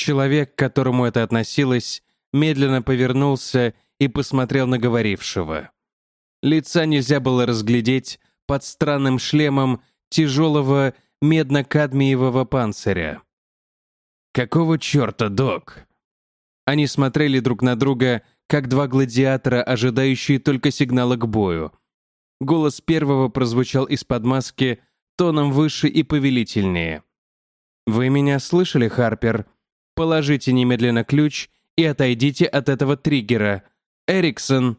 Человек, к которому это относилось, медленно повернулся и посмотрел на говорившего. Лица нельзя было разглядеть под странным шлемом тяжелого медно-кадмиевого панциря. «Какого черта, док?» Они смотрели друг на друга, как два гладиатора, ожидающие только сигнала к бою. Голос первого прозвучал из-под маски тоном выше и повелительнее. «Вы меня слышали, Харпер? Положите немедленно ключ и отойдите от этого триггера. Эриксон!»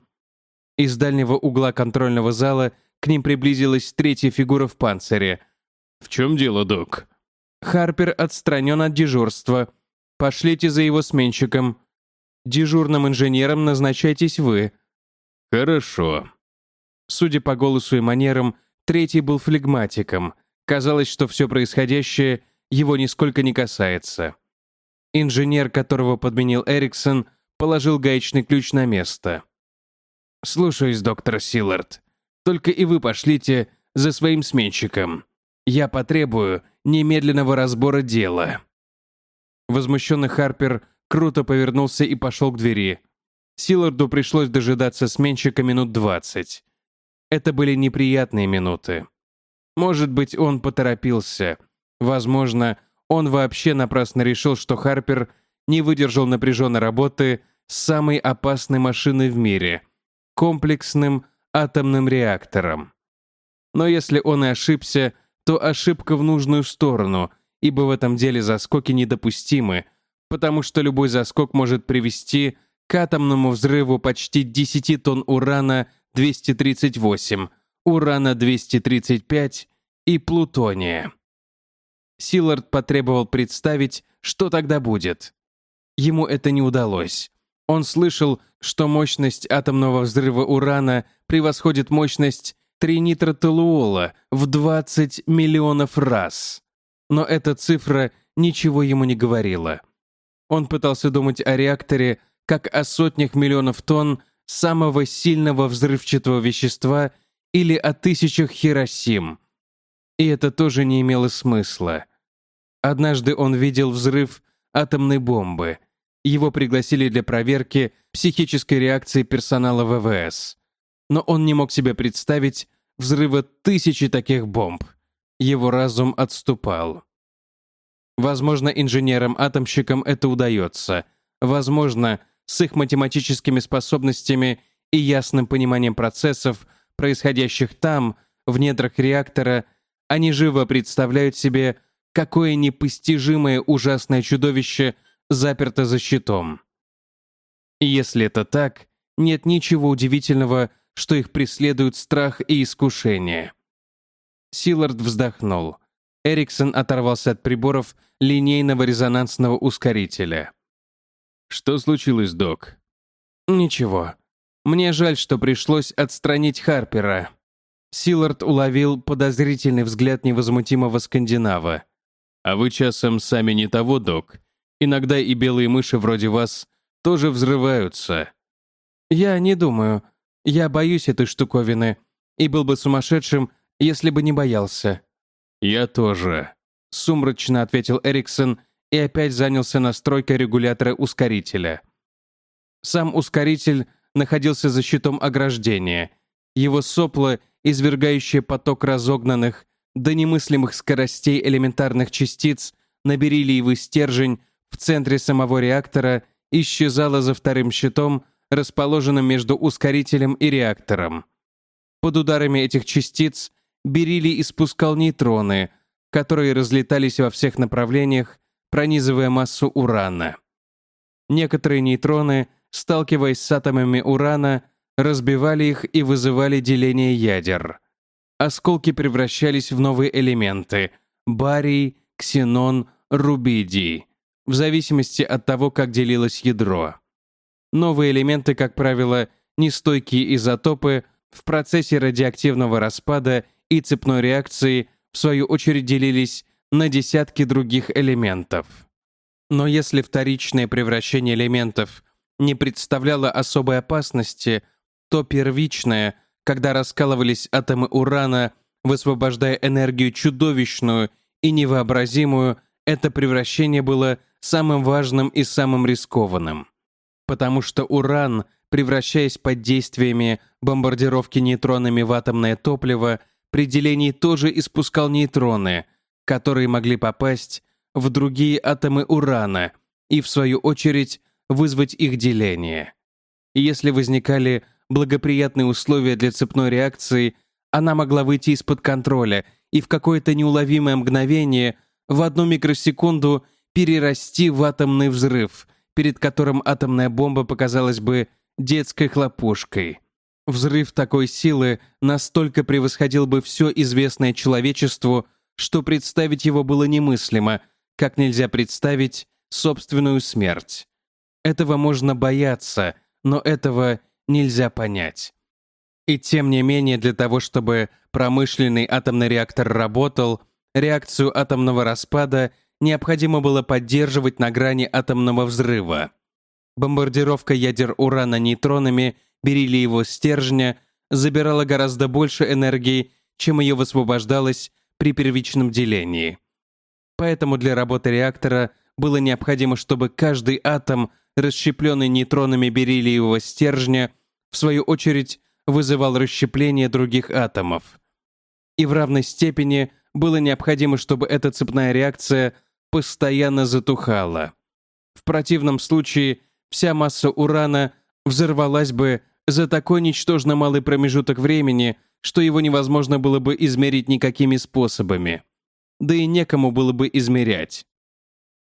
Из дальнего угла контрольного зала к ним приблизилась третья фигура в панцире. «В чем дело, док?» Харпер отстранен от дежурства. Пошлите за его сменщиком. Дежурным инженером назначайтесь вы. Хорошо. Судя по голосу и манерам, третий был флегматиком. Казалось, что все происходящее его нисколько не касается. Инженер, которого подменил Эриксон, положил гаечный ключ на место. «Слушаюсь, доктор Силлард. Только и вы пошлите за своим сменщиком. Я потребую немедленного разбора дела». Возмущенный Харпер круто повернулся и пошел к двери. Силарду пришлось дожидаться сменщика минут двадцать. Это были неприятные минуты. Может быть, он поторопился. Возможно, он вообще напрасно решил, что Харпер не выдержал напряженной работы с самой опасной машиной в мире — комплексным атомным реактором. Но если он и ошибся, то ошибка в нужную сторону, ибо в этом деле заскоки недопустимы, потому что любой заскок может привести к атомному взрыву почти 10 тонн урана-238, урана-235 и плутония. Силард потребовал представить, что тогда будет. Ему это не удалось. Он слышал, что мощность атомного взрыва урана превосходит мощность тринитротолуола в 20 миллионов раз. Но эта цифра ничего ему не говорила. Он пытался думать о реакторе как о сотнях миллионов тонн самого сильного взрывчатого вещества или о тысячах Хиросим. И это тоже не имело смысла. Однажды он видел взрыв атомной бомбы. Его пригласили для проверки психической реакции персонала ВВС но он не мог себе представить взрыва тысячи таких бомб. Его разум отступал. Возможно, инженерам-атомщикам это удается. Возможно, с их математическими способностями и ясным пониманием процессов, происходящих там, в недрах реактора, они живо представляют себе, какое непостижимое ужасное чудовище заперто за щитом. Если это так, нет ничего удивительного что их преследуют страх и искушение. Силард вздохнул. Эриксон оторвался от приборов линейного резонансного ускорителя. «Что случилось, док?» «Ничего. Мне жаль, что пришлось отстранить Харпера». Силард уловил подозрительный взгляд невозмутимого скандинава. «А вы часом сами не того, док? Иногда и белые мыши вроде вас тоже взрываются». «Я не думаю. Я боюсь этой штуковины и был бы сумасшедшим, если бы не боялся». «Я тоже», — сумрачно ответил Эриксон и опять занялся настройкой регулятора ускорителя. Сам ускоритель находился за щитом ограждения. Его сопло, извергающее поток разогнанных до немыслимых скоростей элементарных частиц на бериллиевый стержень в центре самого реактора, исчезало за вторым щитом, расположенном между ускорителем и реактором. Под ударами этих частиц бериллий испускал нейтроны, которые разлетались во всех направлениях, пронизывая массу урана. Некоторые нейтроны, сталкиваясь с атомами урана, разбивали их и вызывали деление ядер. Осколки превращались в новые элементы — барий, ксенон, рубидий, в зависимости от того, как делилось ядро. Новые элементы, как правило, нестойкие изотопы, в процессе радиоактивного распада и цепной реакции, в свою очередь, делились на десятки других элементов. Но если вторичное превращение элементов не представляло особой опасности, то первичное, когда раскалывались атомы урана, высвобождая энергию чудовищную и невообразимую, Это превращение было самым важным и самым рискованным. Потому что уран, превращаясь под действиями бомбардировки нейтронами в атомное топливо, при делении тоже испускал нейтроны, которые могли попасть в другие атомы урана и, в свою очередь, вызвать их деление. если возникали благоприятные условия для цепной реакции, она могла выйти из-под контроля и в какое-то неуловимое мгновение, в одну микросекунду, перерасти в атомный взрыв, перед которым атомная бомба показалась бы детской хлопушкой. Взрыв такой силы настолько превосходил бы все известное человечеству, что представить его было немыслимо, как нельзя представить собственную смерть. Этого можно бояться, но этого нельзя понять. И тем не менее, для того, чтобы промышленный атомный реактор работал, реакцию атомного распада необходимо было поддерживать на грани атомного взрыва. Бомбардировка ядер урана нейтронами бериллиевого стержня забирала гораздо больше энергии, чем ее высвобождалось при первичном делении. Поэтому для работы реактора было необходимо, чтобы каждый атом, расщепленный нейтронами бериллиевого стержня, в свою очередь вызывал расщепление других атомов. И в равной степени было необходимо, чтобы эта цепная реакция постоянно затухала. В противном случае вся масса урана взорвалась бы за такой ничтожно малый промежуток времени, что его невозможно было бы измерить никакими способами. Да и некому было бы измерять.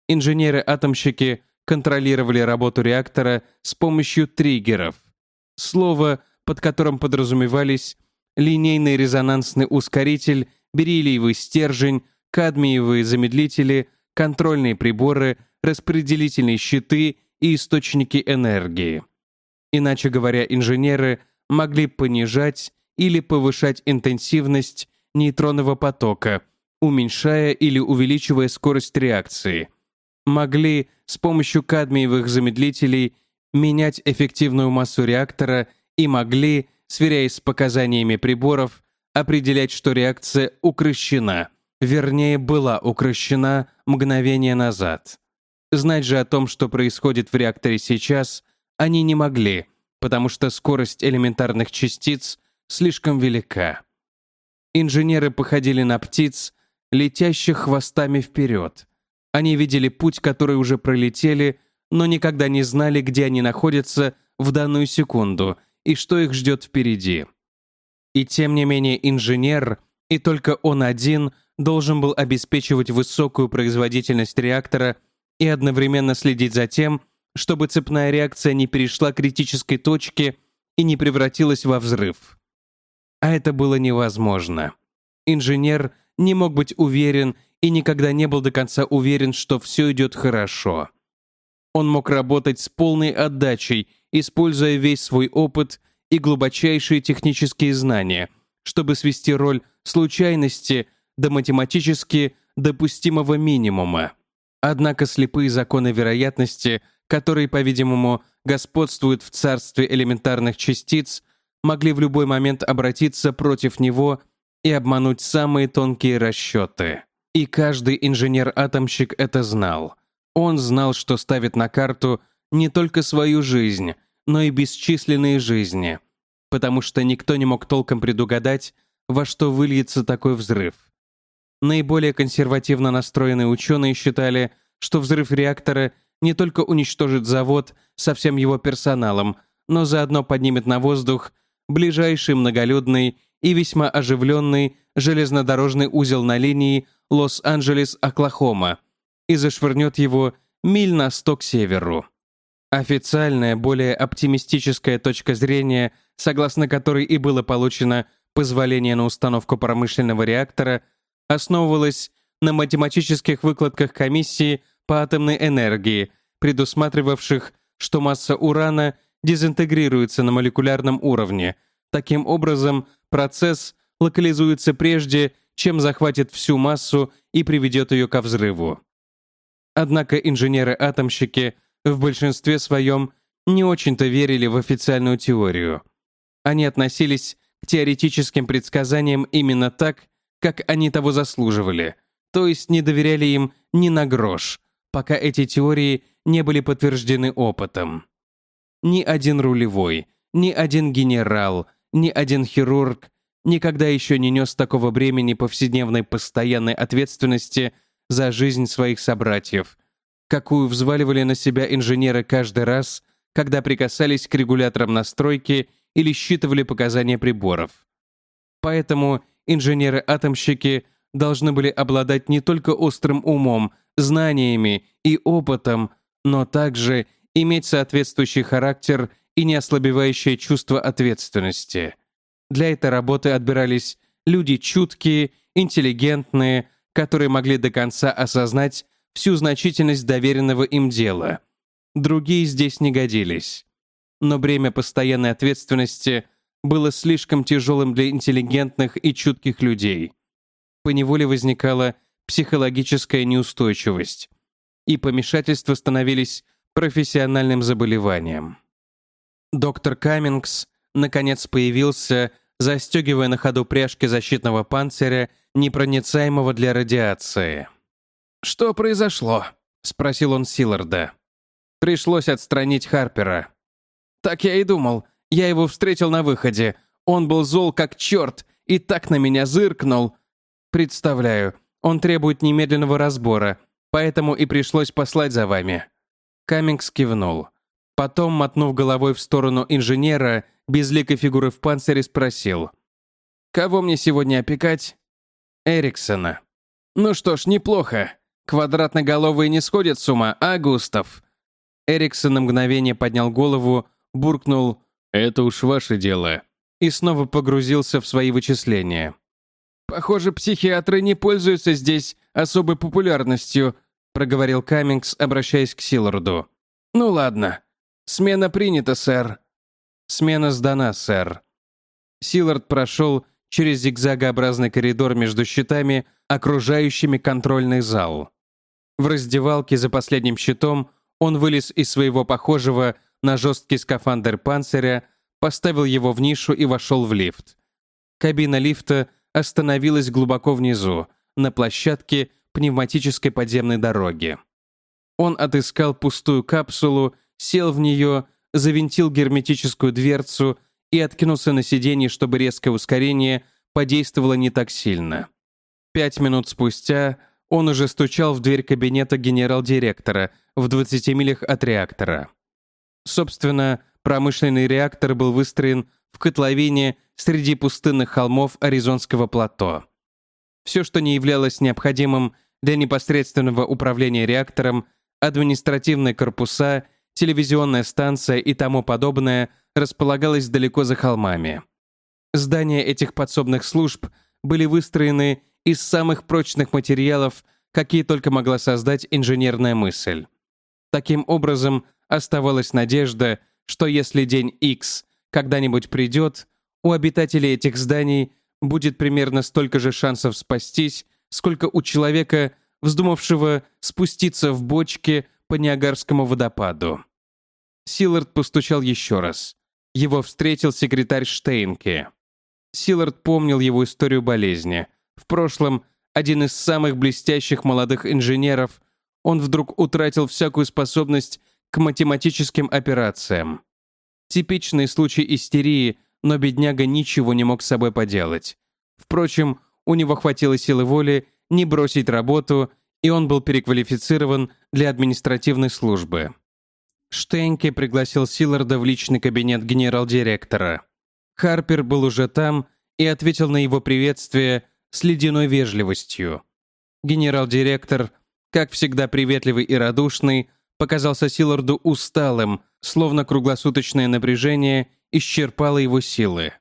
Инженеры-атомщики контролировали работу реактора с помощью триггеров. Слово, под которым подразумевались линейный резонансный ускоритель, бериллиевый стержень, кадмиевые замедлители, контрольные приборы, распределительные щиты и источники энергии. Иначе говоря, инженеры могли понижать или повышать интенсивность нейтронного потока, уменьшая или увеличивая скорость реакции. Могли с помощью кадмиевых замедлителей менять эффективную массу реактора и могли, сверяясь с показаниями приборов, определять, что реакция укращена, вернее, была укращена мгновение назад. Знать же о том, что происходит в реакторе сейчас, они не могли, потому что скорость элементарных частиц слишком велика. Инженеры походили на птиц, летящих хвостами вперед. Они видели путь, который уже пролетели, но никогда не знали, где они находятся в данную секунду и что их ждет впереди. И тем не менее инженер, и только он один, должен был обеспечивать высокую производительность реактора и одновременно следить за тем, чтобы цепная реакция не перешла критической точки и не превратилась во взрыв. А это было невозможно. Инженер не мог быть уверен и никогда не был до конца уверен, что все идет хорошо. Он мог работать с полной отдачей, используя весь свой опыт и глубочайшие технические знания, чтобы свести роль случайности до математически допустимого минимума. Однако слепые законы вероятности, которые, по-видимому, господствуют в царстве элементарных частиц, могли в любой момент обратиться против него и обмануть самые тонкие расчеты. И каждый инженер-атомщик это знал. Он знал, что ставит на карту не только свою жизнь, но и бесчисленные жизни, потому что никто не мог толком предугадать, во что выльется такой взрыв. Наиболее консервативно настроенные ученые считали, что взрыв реактора не только уничтожит завод со всем его персоналом, но заодно поднимет на воздух ближайший многолюдный и весьма оживленный железнодорожный узел на линии Лос-Анджелес-Оклахома и зашвырнет его миль на сто к северу. Официальная, более оптимистическая точка зрения, согласно которой и было получено позволение на установку промышленного реактора, основывалась на математических выкладках комиссии по атомной энергии, предусматривавших, что масса урана дезинтегрируется на молекулярном уровне. Таким образом, процесс локализуется прежде, чем захватит всю массу и приведет ее ко взрыву. Однако инженеры-атомщики в большинстве своем не очень-то верили в официальную теорию. Они относились к теоретическим предсказаниям именно так, как они того заслуживали, то есть не доверяли им ни на грош, пока эти теории не были подтверждены опытом. Ни один рулевой, ни один генерал, ни один хирург никогда еще не нес такого бремени повседневной постоянной ответственности за жизнь своих собратьев, какую взваливали на себя инженеры каждый раз, когда прикасались к регуляторам настройки или считывали показания приборов. Поэтому инженеры-атомщики должны были обладать не только острым умом, знаниями и опытом, но также иметь соответствующий характер и неослабевающее чувство ответственности. Для этой работы отбирались люди чуткие, интеллигентные, которые могли до конца осознать всю значительность доверенного им дела. Другие здесь не годились. Но бремя постоянной ответственности было слишком тяжелым для интеллигентных и чутких людей. Поневоле возникала психологическая неустойчивость, и помешательства становились профессиональным заболеванием. Доктор Каммингс наконец появился, застегивая на ходу пряжки защитного панциря, непроницаемого для радиации. «Что произошло?» — спросил он Силарда. «Пришлось отстранить Харпера». «Так я и думал. Я его встретил на выходе. Он был зол как черт и так на меня зыркнул. Представляю, он требует немедленного разбора, поэтому и пришлось послать за вами». Каммингс кивнул. Потом, мотнув головой в сторону инженера, безликой фигуры в панцире спросил. «Кого мне сегодня опекать?» «Эриксона». «Ну что ж, неплохо. Квадратноголовые не сходят с ума, а, Густав?» Эриксон на мгновение поднял голову, буркнул «Это уж ваше дело», и снова погрузился в свои вычисления. «Похоже, психиатры не пользуются здесь особой популярностью», проговорил Каммингс, обращаясь к Силарду. «Ну ладно. Смена принята, сэр». «Смена сдана, сэр». Силард прошел через зигзагообразный коридор между щитами, окружающими контрольный зал. В раздевалке за последним щитом он вылез из своего похожего на жесткий скафандр панциря, поставил его в нишу и вошел в лифт. Кабина лифта остановилась глубоко внизу, на площадке пневматической подземной дороги. Он отыскал пустую капсулу, сел в нее, завинтил герметическую дверцу и откинулся на сиденье, чтобы резкое ускорение подействовало не так сильно. Пять минут спустя он уже стучал в дверь кабинета генерал-директора в 20 милях от реактора. Собственно, промышленный реактор был выстроен в котловине среди пустынных холмов Аризонского плато. Все, что не являлось необходимым для непосредственного управления реактором, административные корпуса, телевизионная станция и тому подобное, располагалось далеко за холмами. Здания этих подсобных служб были выстроены из самых прочных материалов, какие только могла создать инженерная мысль. Таким образом, оставалась надежда, что если день X когда-нибудь придет, у обитателей этих зданий будет примерно столько же шансов спастись, сколько у человека, вздумавшего спуститься в бочке по Ниагарскому водопаду. Силард постучал еще раз. Его встретил секретарь Штейнке. Силард помнил его историю болезни. В прошлом один из самых блестящих молодых инженеров, он вдруг утратил всякую способность к математическим операциям. Типичный случай истерии, но бедняга ничего не мог с собой поделать. Впрочем, у него хватило силы воли не бросить работу, и он был переквалифицирован для административной службы. Штейнке пригласил Силларда в личный кабинет генерал-директора. Харпер был уже там и ответил на его приветствие с ледяной вежливостью. Генерал-директор, как всегда приветливый и радушный, показался Силларду усталым, словно круглосуточное напряжение исчерпало его силы.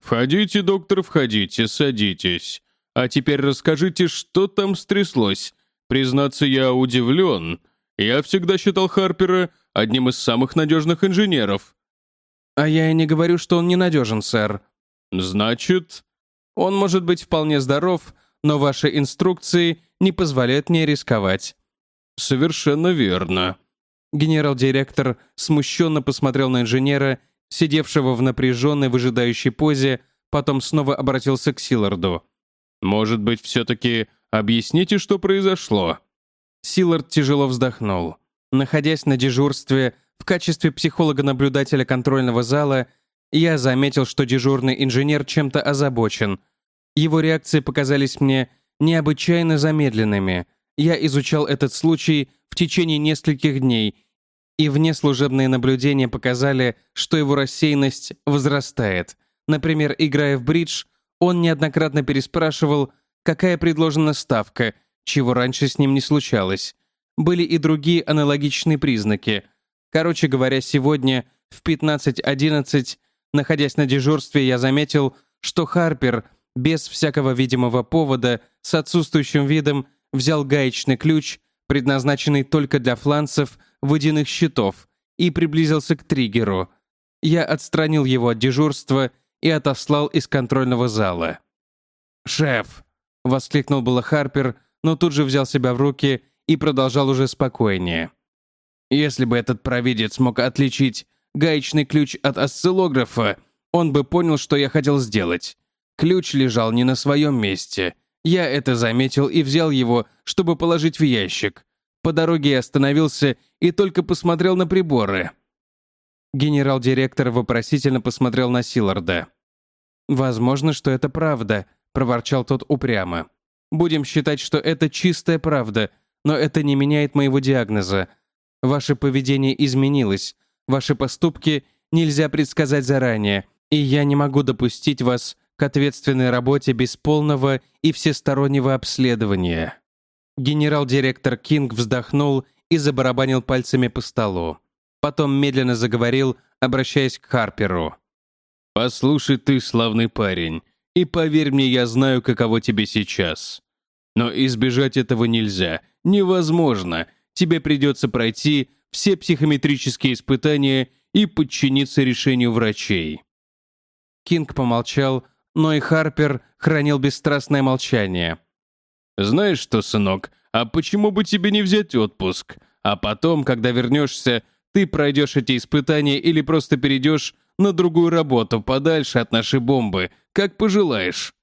«Входите, доктор, входите, садитесь. А теперь расскажите, что там стряслось. Признаться, я удивлен. Я всегда считал Харпера одним из самых надежных инженеров». «А я и не говорю, что он ненадежен, сэр». «Значит...» «Он может быть вполне здоров, но ваши инструкции не позволяют мне рисковать». «Совершенно верно». Генерал-директор смущенно посмотрел на инженера, сидевшего в напряженной выжидающей позе, потом снова обратился к Силарду. «Может быть, все-таки объясните, что произошло? Силард тяжело вздохнул. Находясь на дежурстве в качестве психолога-наблюдателя контрольного зала, я заметил, что дежурный инженер чем-то озабочен. Его реакции показались мне необычайно замедленными. Я изучал этот случай в течение нескольких дней, и внеслужебные наблюдения показали, что его рассеянность возрастает. Например, играя в бридж, он неоднократно переспрашивал, какая предложена ставка, чего раньше с ним не случалось. Были и другие аналогичные признаки. Короче говоря, сегодня в 15.11, находясь на дежурстве, я заметил, что Харпер, без всякого видимого повода, с отсутствующим видом, взял гаечный ключ, предназначенный только для фланцев водяных щитов, и приблизился к триггеру. Я отстранил его от дежурства и отослал из контрольного зала. «Шеф!» — воскликнул было Харпер, но тут же взял себя в руки и продолжал уже спокойнее. Если бы этот провидец мог отличить гаечный ключ от осциллографа, он бы понял, что я хотел сделать. Ключ лежал не на своем месте. Я это заметил и взял его, чтобы положить в ящик. По дороге я остановился и только посмотрел на приборы. Генерал-директор вопросительно посмотрел на Силарда. «Возможно, что это правда», — проворчал тот упрямо. «Будем считать, что это чистая правда, но это не меняет моего диагноза. Ваше поведение изменилось, ваши поступки нельзя предсказать заранее, и я не могу допустить вас к ответственной работе без полного и всестороннего обследования». Генерал-директор Кинг вздохнул и забарабанил пальцами по столу. Потом медленно заговорил, обращаясь к Харперу. «Послушай ты, славный парень, и поверь мне, я знаю, каково тебе сейчас. Но избежать этого нельзя, невозможно. Тебе придется пройти все психометрические испытания и подчиниться решению врачей». Кинг помолчал, но и Харпер хранил бесстрастное молчание. «Знаешь что, сынок, а почему бы тебе не взять отпуск? А потом, когда вернешься, ты пройдешь эти испытания или просто перейдешь на другую работу, подальше от нашей бомбы, как пожелаешь».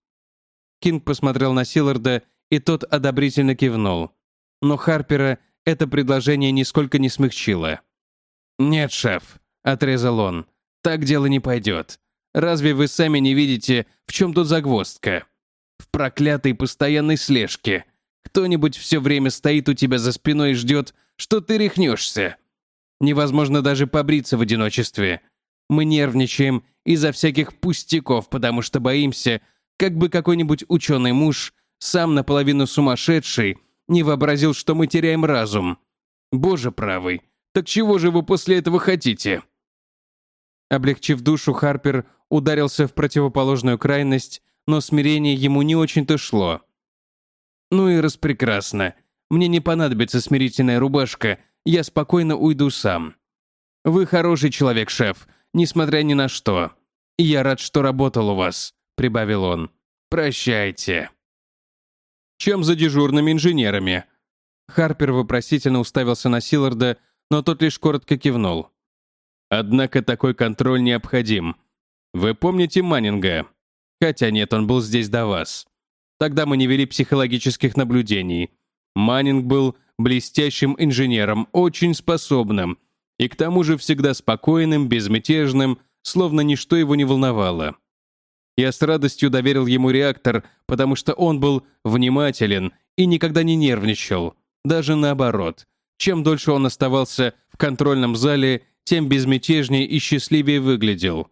Кинг посмотрел на Силарда, и тот одобрительно кивнул. Но Харпера это предложение нисколько не смягчило. «Нет, шеф», — отрезал он, — «так дело не пойдет. Разве вы сами не видите, в чем тут загвоздка? В проклятой постоянной слежке. Кто-нибудь все время стоит у тебя за спиной и ждет, что ты рехнешься. Невозможно даже побриться в одиночестве. Мы нервничаем из-за всяких пустяков, потому что боимся, как бы какой-нибудь ученый муж, сам наполовину сумасшедший, не вообразил, что мы теряем разум. Боже правый, так чего же вы после этого хотите?» Облегчив душу, Харпер ударился в противоположную крайность, но смирение ему не очень-то шло. «Ну и распрекрасно. Мне не понадобится смирительная рубашка, я спокойно уйду сам. Вы хороший человек, шеф, несмотря ни на что. И я рад, что работал у вас», — прибавил он. «Прощайте». «Чем за дежурными инженерами?» Харпер вопросительно уставился на Силарда, но тот лишь коротко кивнул. «Однако такой контроль необходим. Вы помните Маннинга? Хотя нет, он был здесь до вас. Тогда мы не вели психологических наблюдений. Маннинг был блестящим инженером, очень способным, и к тому же всегда спокойным, безмятежным, словно ничто его не волновало. Я с радостью доверил ему реактор, потому что он был внимателен и никогда не нервничал. Даже наоборот. Чем дольше он оставался в контрольном зале, тем безмятежнее и счастливее выглядел.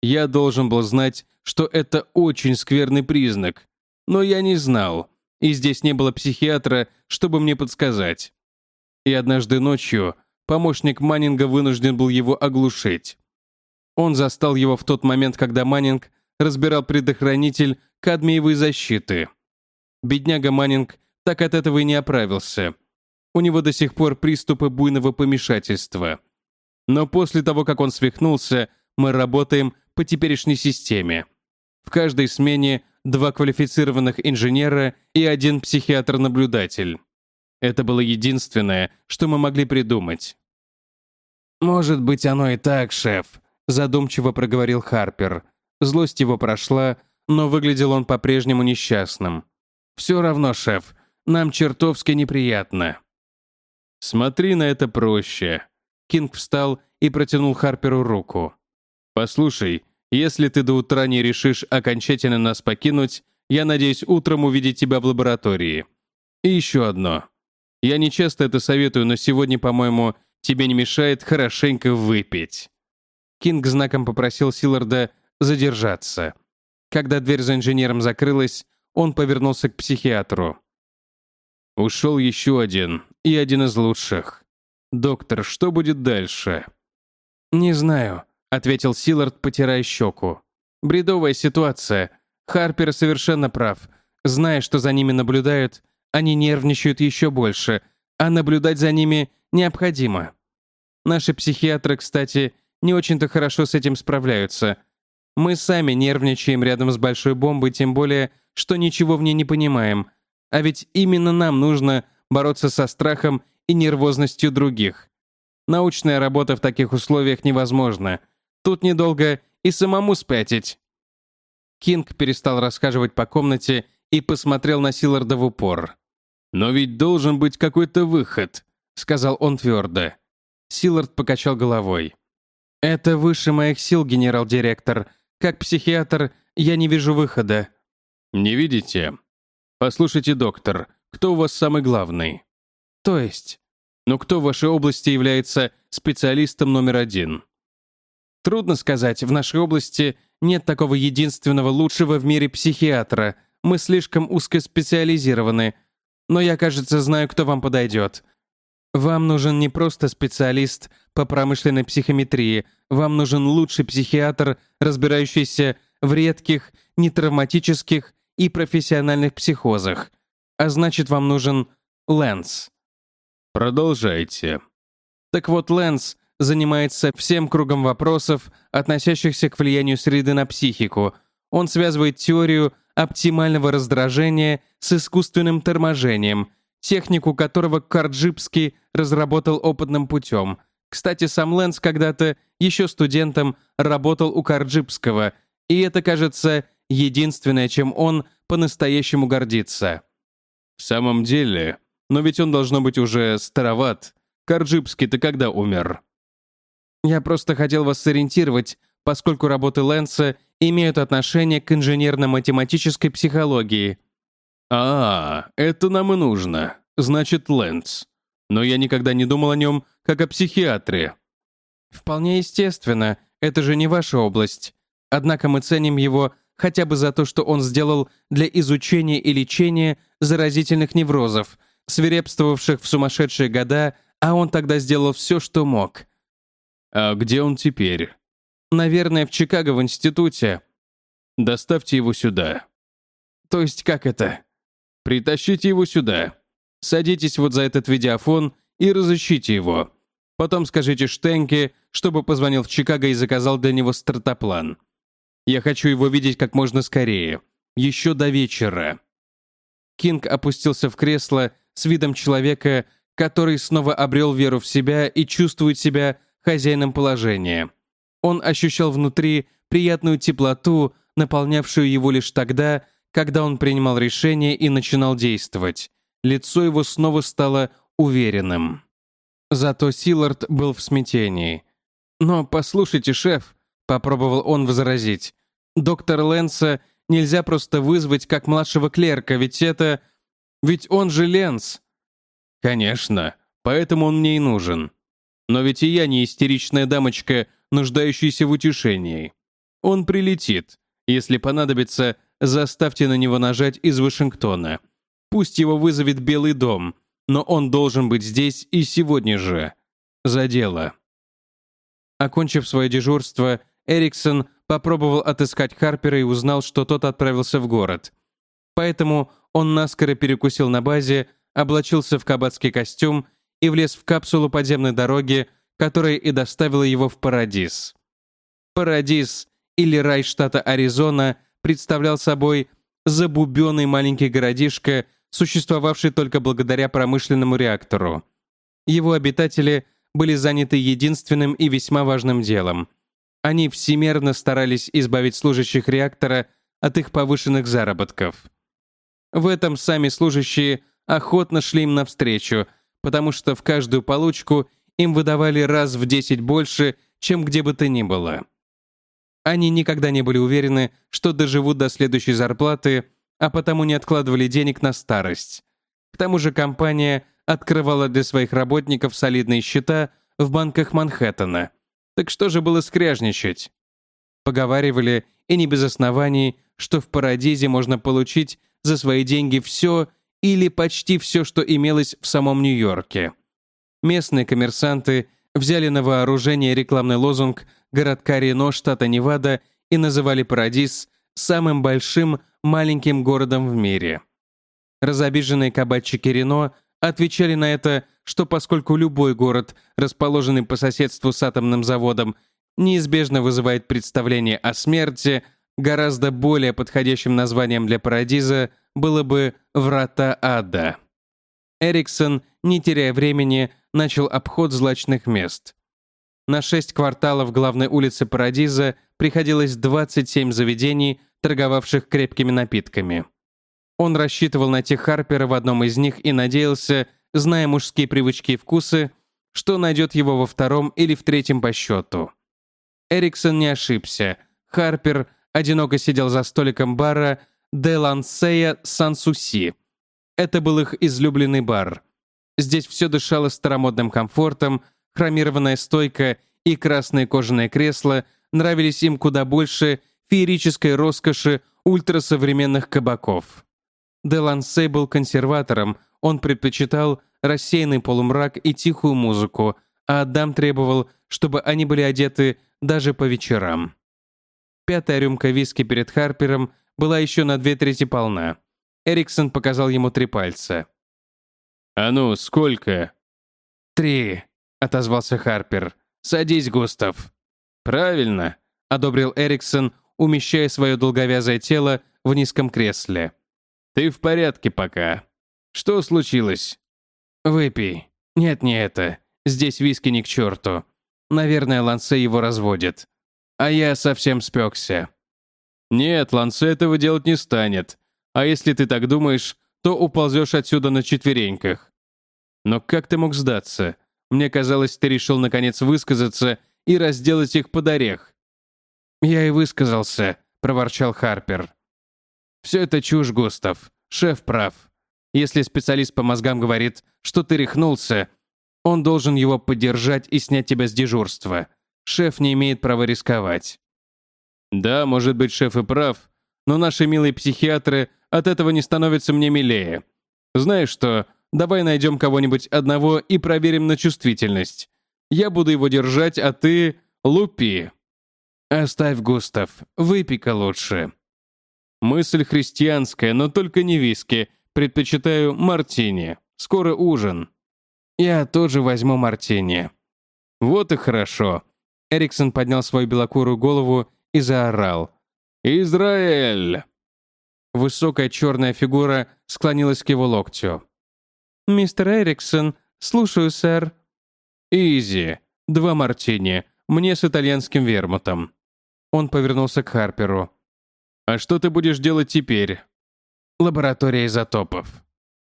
Я должен был знать, что это очень скверный признак. Но я не знал и здесь не было психиатра, чтобы мне подсказать. И однажды ночью помощник Маннинга вынужден был его оглушить. Он застал его в тот момент, когда Маннинг разбирал предохранитель кадмиевой защиты. Бедняга Маннинг так от этого и не оправился. У него до сих пор приступы буйного помешательства. Но после того, как он свихнулся, мы работаем по теперешней системе. В каждой смене два квалифицированных инженера и один психиатр-наблюдатель. Это было единственное, что мы могли придумать. «Может быть, оно и так, шеф», — задумчиво проговорил Харпер. Злость его прошла, но выглядел он по-прежнему несчастным. «Все равно, шеф, нам чертовски неприятно». Смотри на это проще. Кинг встал и протянул Харперу руку. Послушай, если ты до утра не решишь окончательно нас покинуть, я надеюсь утром увидеть тебя в лаборатории. И еще одно. Я не часто это советую, но сегодня, по-моему, тебе не мешает хорошенько выпить». Кинг знаком попросил Силларда задержаться. Когда дверь за инженером закрылась, он повернулся к психиатру. «Ушел еще один, и один из лучших. Доктор, что будет дальше?» «Не знаю», — ответил Силлард, потирая щеку. «Бредовая ситуация. Харпер совершенно прав. Зная, что за ними наблюдают, они нервничают еще больше, а наблюдать за ними необходимо. Наши психиатры, кстати, не очень-то хорошо с этим справляются. Мы сами нервничаем рядом с большой бомбой, тем более, что ничего в ней не понимаем. А ведь именно нам нужно бороться со страхом и нервозностью других. Научная работа в таких условиях невозможна. Тут недолго и самому спятить. Кинг перестал рассказывать по комнате и посмотрел на Силарда в упор. «Но ведь должен быть какой-то выход», — сказал он твердо. Силард покачал головой. «Это выше моих сил, генерал-директор. Как психиатр, я не вижу выхода». «Не видите? Послушайте, доктор, кто у вас самый главный?» «То есть?» «Ну кто в вашей области является специалистом номер один?» «Трудно сказать. В нашей области нет такого единственного лучшего в мире психиатра. Мы слишком узкоспециализированы. Но я, кажется, знаю, кто вам подойдет. Вам нужен не просто специалист по промышленной психометрии. Вам нужен лучший психиатр, разбирающийся в редких, нетравматических и профессиональных психозах. А значит, вам нужен Лэнс. Продолжайте. Так вот, Лэнс занимается всем кругом вопросов, относящихся к влиянию среды на психику. Он связывает теорию оптимального раздражения с искусственным торможением, технику которого Карджипский разработал опытным путем. Кстати, сам Лэнс когда-то, еще студентом, работал у Карджипского, и это, кажется, единственное, чем он по-настоящему гордится. В самом деле, но ведь он должно быть уже староват. Карджипский-то когда умер? Я просто хотел вас сориентировать, поскольку работы Лэнса имеют отношение к инженерно-математической психологии. А, это нам и нужно. Значит, Лэнс. Но я никогда не думал о нем как о психиатре. Вполне естественно, это же не ваша область. Однако мы ценим его хотя бы за то, что он сделал для изучения и лечения заразительных неврозов, свирепствовавших в сумасшедшие года, а он тогда сделал все, что мог. «А где он теперь?» «Наверное, в Чикаго в институте». «Доставьте его сюда». «То есть как это?» «Притащите его сюда. Садитесь вот за этот видеофон и разыщите его. Потом скажите Штенке, чтобы позвонил в Чикаго и заказал для него стартоплан. Я хочу его видеть как можно скорее. Еще до вечера». Кинг опустился в кресло с видом человека, который снова обрел веру в себя и чувствует себя хозяином положения. Он ощущал внутри приятную теплоту, наполнявшую его лишь тогда, когда он принимал решение и начинал действовать. Лицо его снова стало уверенным. Зато Силард был в смятении. «Но послушайте, шеф», — попробовал он возразить, «доктор Лэнса нельзя просто вызвать как младшего клерка, ведь это... Ведь он же Ленс». «Конечно, поэтому он мне и нужен. Но ведь и я не истеричная дамочка, нуждающаяся в утешении. Он прилетит. Если понадобится, заставьте на него нажать из Вашингтона. Пусть его вызовет Белый дом, но он должен быть здесь и сегодня же. За дело. Окончив свое дежурство, Эриксон попробовал отыскать Харпера и узнал, что тот отправился в город. Поэтому он наскоро перекусил на базе, облачился в кабацкий костюм и влез в капсулу подземной дороги, которая и доставила его в Парадис. Парадис, или рай штата Аризона, представлял собой забубенный маленький городишко, существовавший только благодаря промышленному реактору. Его обитатели были заняты единственным и весьма важным делом. Они всемерно старались избавить служащих реактора от их повышенных заработков. В этом сами служащие охотно шли им навстречу – потому что в каждую получку им выдавали раз в 10 больше, чем где бы то ни было. Они никогда не были уверены, что доживут до следующей зарплаты, а потому не откладывали денег на старость. К тому же компания открывала для своих работников солидные счета в банках Манхэттена. Так что же было скряжничать? Поговаривали, и не без оснований, что в Парадизе можно получить за свои деньги все или почти все, что имелось в самом Нью-Йорке. Местные коммерсанты взяли на вооружение рекламный лозунг городка Рено, штата Невада, и называли Парадиз самым большим маленьким городом в мире. Разобиженные кабачики Рено отвечали на это, что поскольку любой город, расположенный по соседству с атомным заводом, неизбежно вызывает представление о смерти, гораздо более подходящим названием для Парадиза было бы «Врата ада». Эриксон, не теряя времени, начал обход злачных мест. На шесть кварталов главной улицы Парадиза приходилось 27 заведений, торговавших крепкими напитками. Он рассчитывал найти Харпера в одном из них и надеялся, зная мужские привычки и вкусы, что найдет его во втором или в третьем по счету. Эриксон не ошибся. Харпер одиноко сидел за столиком бара «Де Лансея Сансуси». Это был их излюбленный бар. Здесь все дышало старомодным комфортом, хромированная стойка и красные кожаные кресла нравились им куда больше феерической роскоши ультрасовременных кабаков. Де Лансей был консерватором, он предпочитал рассеянный полумрак и тихую музыку, а Адам требовал, чтобы они были одеты даже по вечерам. Пятая рюмка виски перед Харпером была еще на две трети полна. Эриксон показал ему три пальца. «А ну, сколько?» «Три», — отозвался Харпер. «Садись, Густав». «Правильно», — одобрил Эриксон, умещая свое долговязое тело в низком кресле. «Ты в порядке пока. Что случилось?» «Выпей. Нет, не это. Здесь виски не к черту. Наверное, Лансе его разводит. А я совсем спекся». «Нет, Лансе этого делать не станет. А если ты так думаешь, то уползешь отсюда на четвереньках. Но как ты мог сдаться? Мне казалось, ты решил наконец высказаться и разделать их под орех». «Я и высказался», — проворчал Харпер. «Все это чушь, Густав. Шеф прав. Если специалист по мозгам говорит, что ты рехнулся, он должен его поддержать и снять тебя с дежурства. Шеф не имеет права рисковать. Да, может быть, шеф и прав, но наши милые психиатры от этого не становятся мне милее. Знаешь что, давай найдем кого-нибудь одного и проверим на чувствительность. Я буду его держать, а ты лупи. Оставь, Густав, выпей-ка лучше. Мысль христианская, но только не виски. Предпочитаю мартини. Скоро ужин. Я тоже возьму мартини. Вот и хорошо. Эриксон поднял свою белокурую голову и заорал. «Израиль!» Высокая черная фигура склонилась к его локтю. «Мистер Эриксон, слушаю, сэр». «Изи. Два мартини. Мне с итальянским вермутом». Он повернулся к Харперу. «А что ты будешь делать теперь?» «Лаборатория изотопов».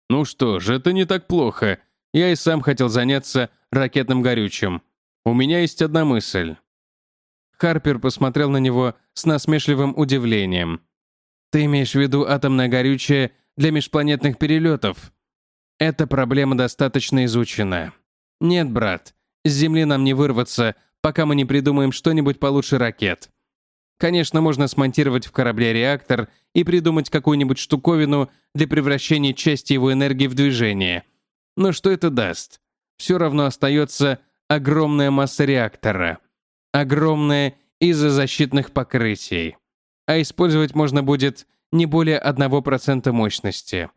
«Ну что ж, это не так плохо. Я и сам хотел заняться ракетным горючим. У меня есть одна мысль». Харпер посмотрел на него с насмешливым удивлением. «Ты имеешь в виду атомное горючее для межпланетных перелетов?» «Эта проблема достаточно изучена. Нет, брат, с Земли нам не вырваться, пока мы не придумаем что-нибудь получше ракет. Конечно, можно смонтировать в корабле реактор и придумать какую-нибудь штуковину для превращения части его энергии в движение. Но что это даст? Все равно остается огромная масса реактора. Огромная из-за защитных покрытий. А использовать можно будет не более 1% мощности.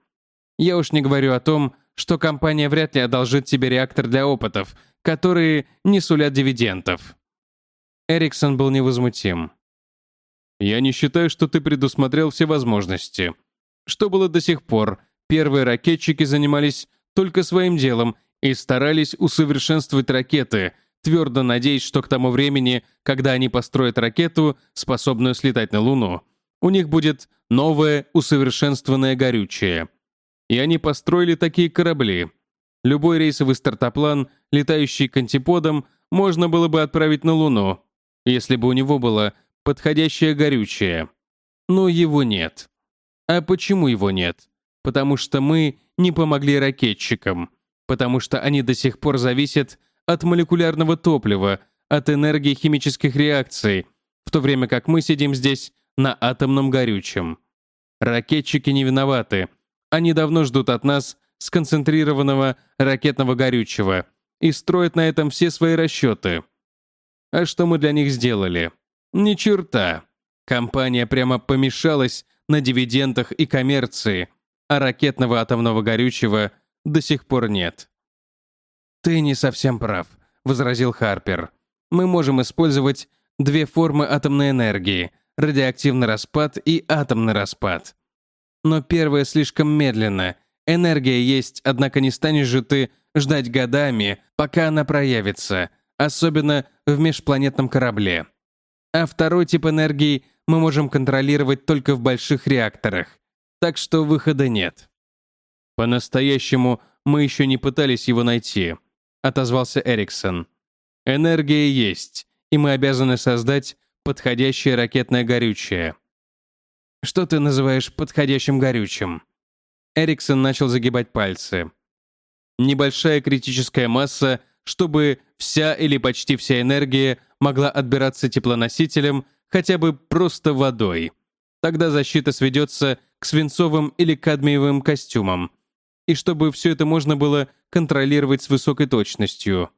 Я уж не говорю о том, что компания вряд ли одолжит тебе реактор для опытов, которые не сулят дивидендов. Эриксон был невозмутим. Я не считаю, что ты предусмотрел все возможности. Что было до сих пор? Первые ракетчики занимались только своим делом и старались усовершенствовать ракеты, твердо надеясь, что к тому времени, когда они построят ракету, способную слетать на Луну, у них будет новое усовершенствованное горючее. И они построили такие корабли. Любой рейсовый стартоплан, летающий к антиподам, можно было бы отправить на Луну, если бы у него было подходящее горючее. Но его нет. А почему его нет? Потому что мы не помогли ракетчикам. Потому что они до сих пор зависят от молекулярного топлива, от энергии химических реакций, в то время как мы сидим здесь на атомном горючем. Ракетчики не виноваты. Они давно ждут от нас сконцентрированного ракетного горючего и строят на этом все свои расчеты. А что мы для них сделали? Ни черта. Компания прямо помешалась на дивидендах и коммерции, а ракетного атомного горючего до сих пор нет. «Ты не совсем прав», — возразил Харпер. «Мы можем использовать две формы атомной энергии — радиоактивный распад и атомный распад. Но первое слишком медленно. Энергия есть, однако не станешь же ты ждать годами, пока она проявится, особенно в межпланетном корабле. А второй тип энергии мы можем контролировать только в больших реакторах, так что выхода нет. По-настоящему мы еще не пытались его найти, отозвался Эриксон. Энергия есть, и мы обязаны создать подходящее ракетное горючее. Что ты называешь подходящим горючим? Эриксон начал загибать пальцы. Небольшая критическая масса, чтобы вся или почти вся энергия могла отбираться теплоносителем хотя бы просто водой. Тогда защита сведется к свинцовым или кадмиевым костюмам. И чтобы все это можно было контролировать с высокой точностью.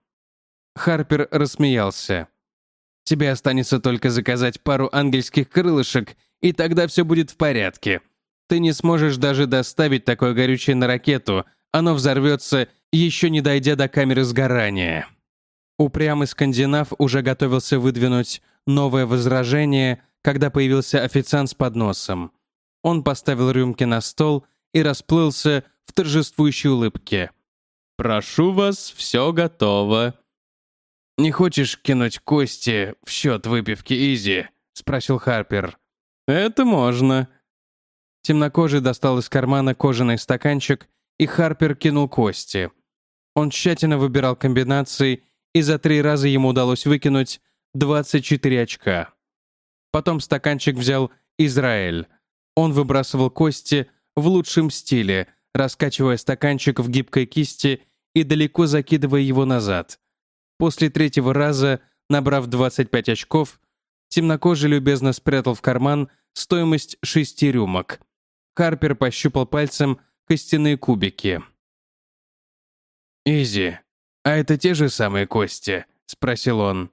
Харпер рассмеялся. «Тебе останется только заказать пару ангельских крылышек, и тогда все будет в порядке. Ты не сможешь даже доставить такое горючее на ракету, оно взорвется, еще не дойдя до камеры сгорания». Упрямый скандинав уже готовился выдвинуть новое возражение, когда появился официант с подносом. Он поставил рюмки на стол и расплылся в торжествующей улыбке. «Прошу вас, все готово». «Не хочешь кинуть кости в счет выпивки Изи?» — спросил Харпер. «Это можно». Темнокожий достал из кармана кожаный стаканчик, и Харпер кинул кости. Он тщательно выбирал комбинации и за три раза ему удалось выкинуть 24 очка. Потом стаканчик взял Израиль. Он выбрасывал кости в лучшем стиле, раскачивая стаканчик в гибкой кисти и далеко закидывая его назад. После третьего раза, набрав 25 очков, темнокожий любезно спрятал в карман стоимость шести рюмок. Харпер пощупал пальцем костяные кубики. «Изи, «А это те же самые кости?» — спросил он.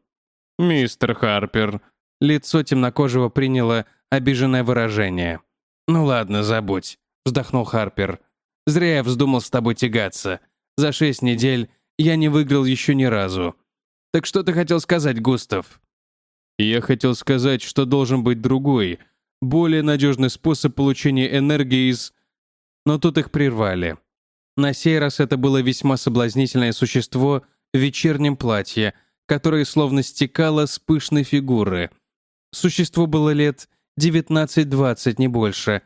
«Мистер Харпер». Лицо темнокожего приняло обиженное выражение. «Ну ладно, забудь», — вздохнул Харпер. «Зря я вздумал с тобой тягаться. За шесть недель я не выиграл еще ни разу. Так что ты хотел сказать, Густав?» «Я хотел сказать, что должен быть другой, более надежный способ получения энергии из...» Но тут их прервали. На сей раз это было весьма соблазнительное существо в вечернем платье, которое словно стекало с пышной фигуры. Существо было лет 19-20, не больше.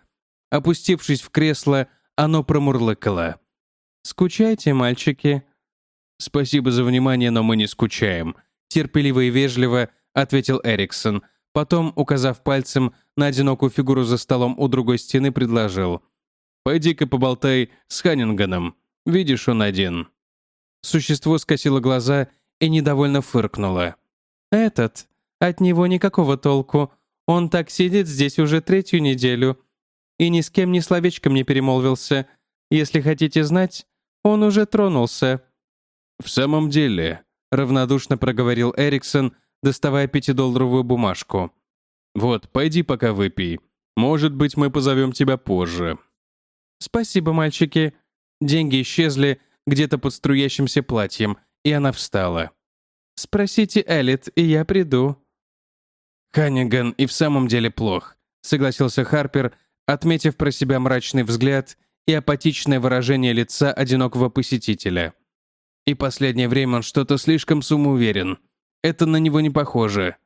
Опустившись в кресло, оно промурлыкало. «Скучайте, мальчики?» «Спасибо за внимание, но мы не скучаем», — терпеливо и вежливо ответил Эриксон. Потом, указав пальцем на одинокую фигуру за столом у другой стены, предложил — Пойди-ка поболтай с Ханнинганом. Видишь, он один». Существо скосило глаза и недовольно фыркнуло. «Этот? От него никакого толку. Он так сидит здесь уже третью неделю. И ни с кем ни словечком не перемолвился. Если хотите знать, он уже тронулся». «В самом деле», — равнодушно проговорил Эриксон, доставая пятидолларовую бумажку. «Вот, пойди пока выпей. Может быть, мы позовем тебя позже». «Спасибо, мальчики». Деньги исчезли где-то под струящимся платьем, и она встала. «Спросите Элит, и я приду». «Ханниган и в самом деле плох», — согласился Харпер, отметив про себя мрачный взгляд и апатичное выражение лица одинокого посетителя. И последнее время он что-то слишком самоуверен. Это на него не похоже.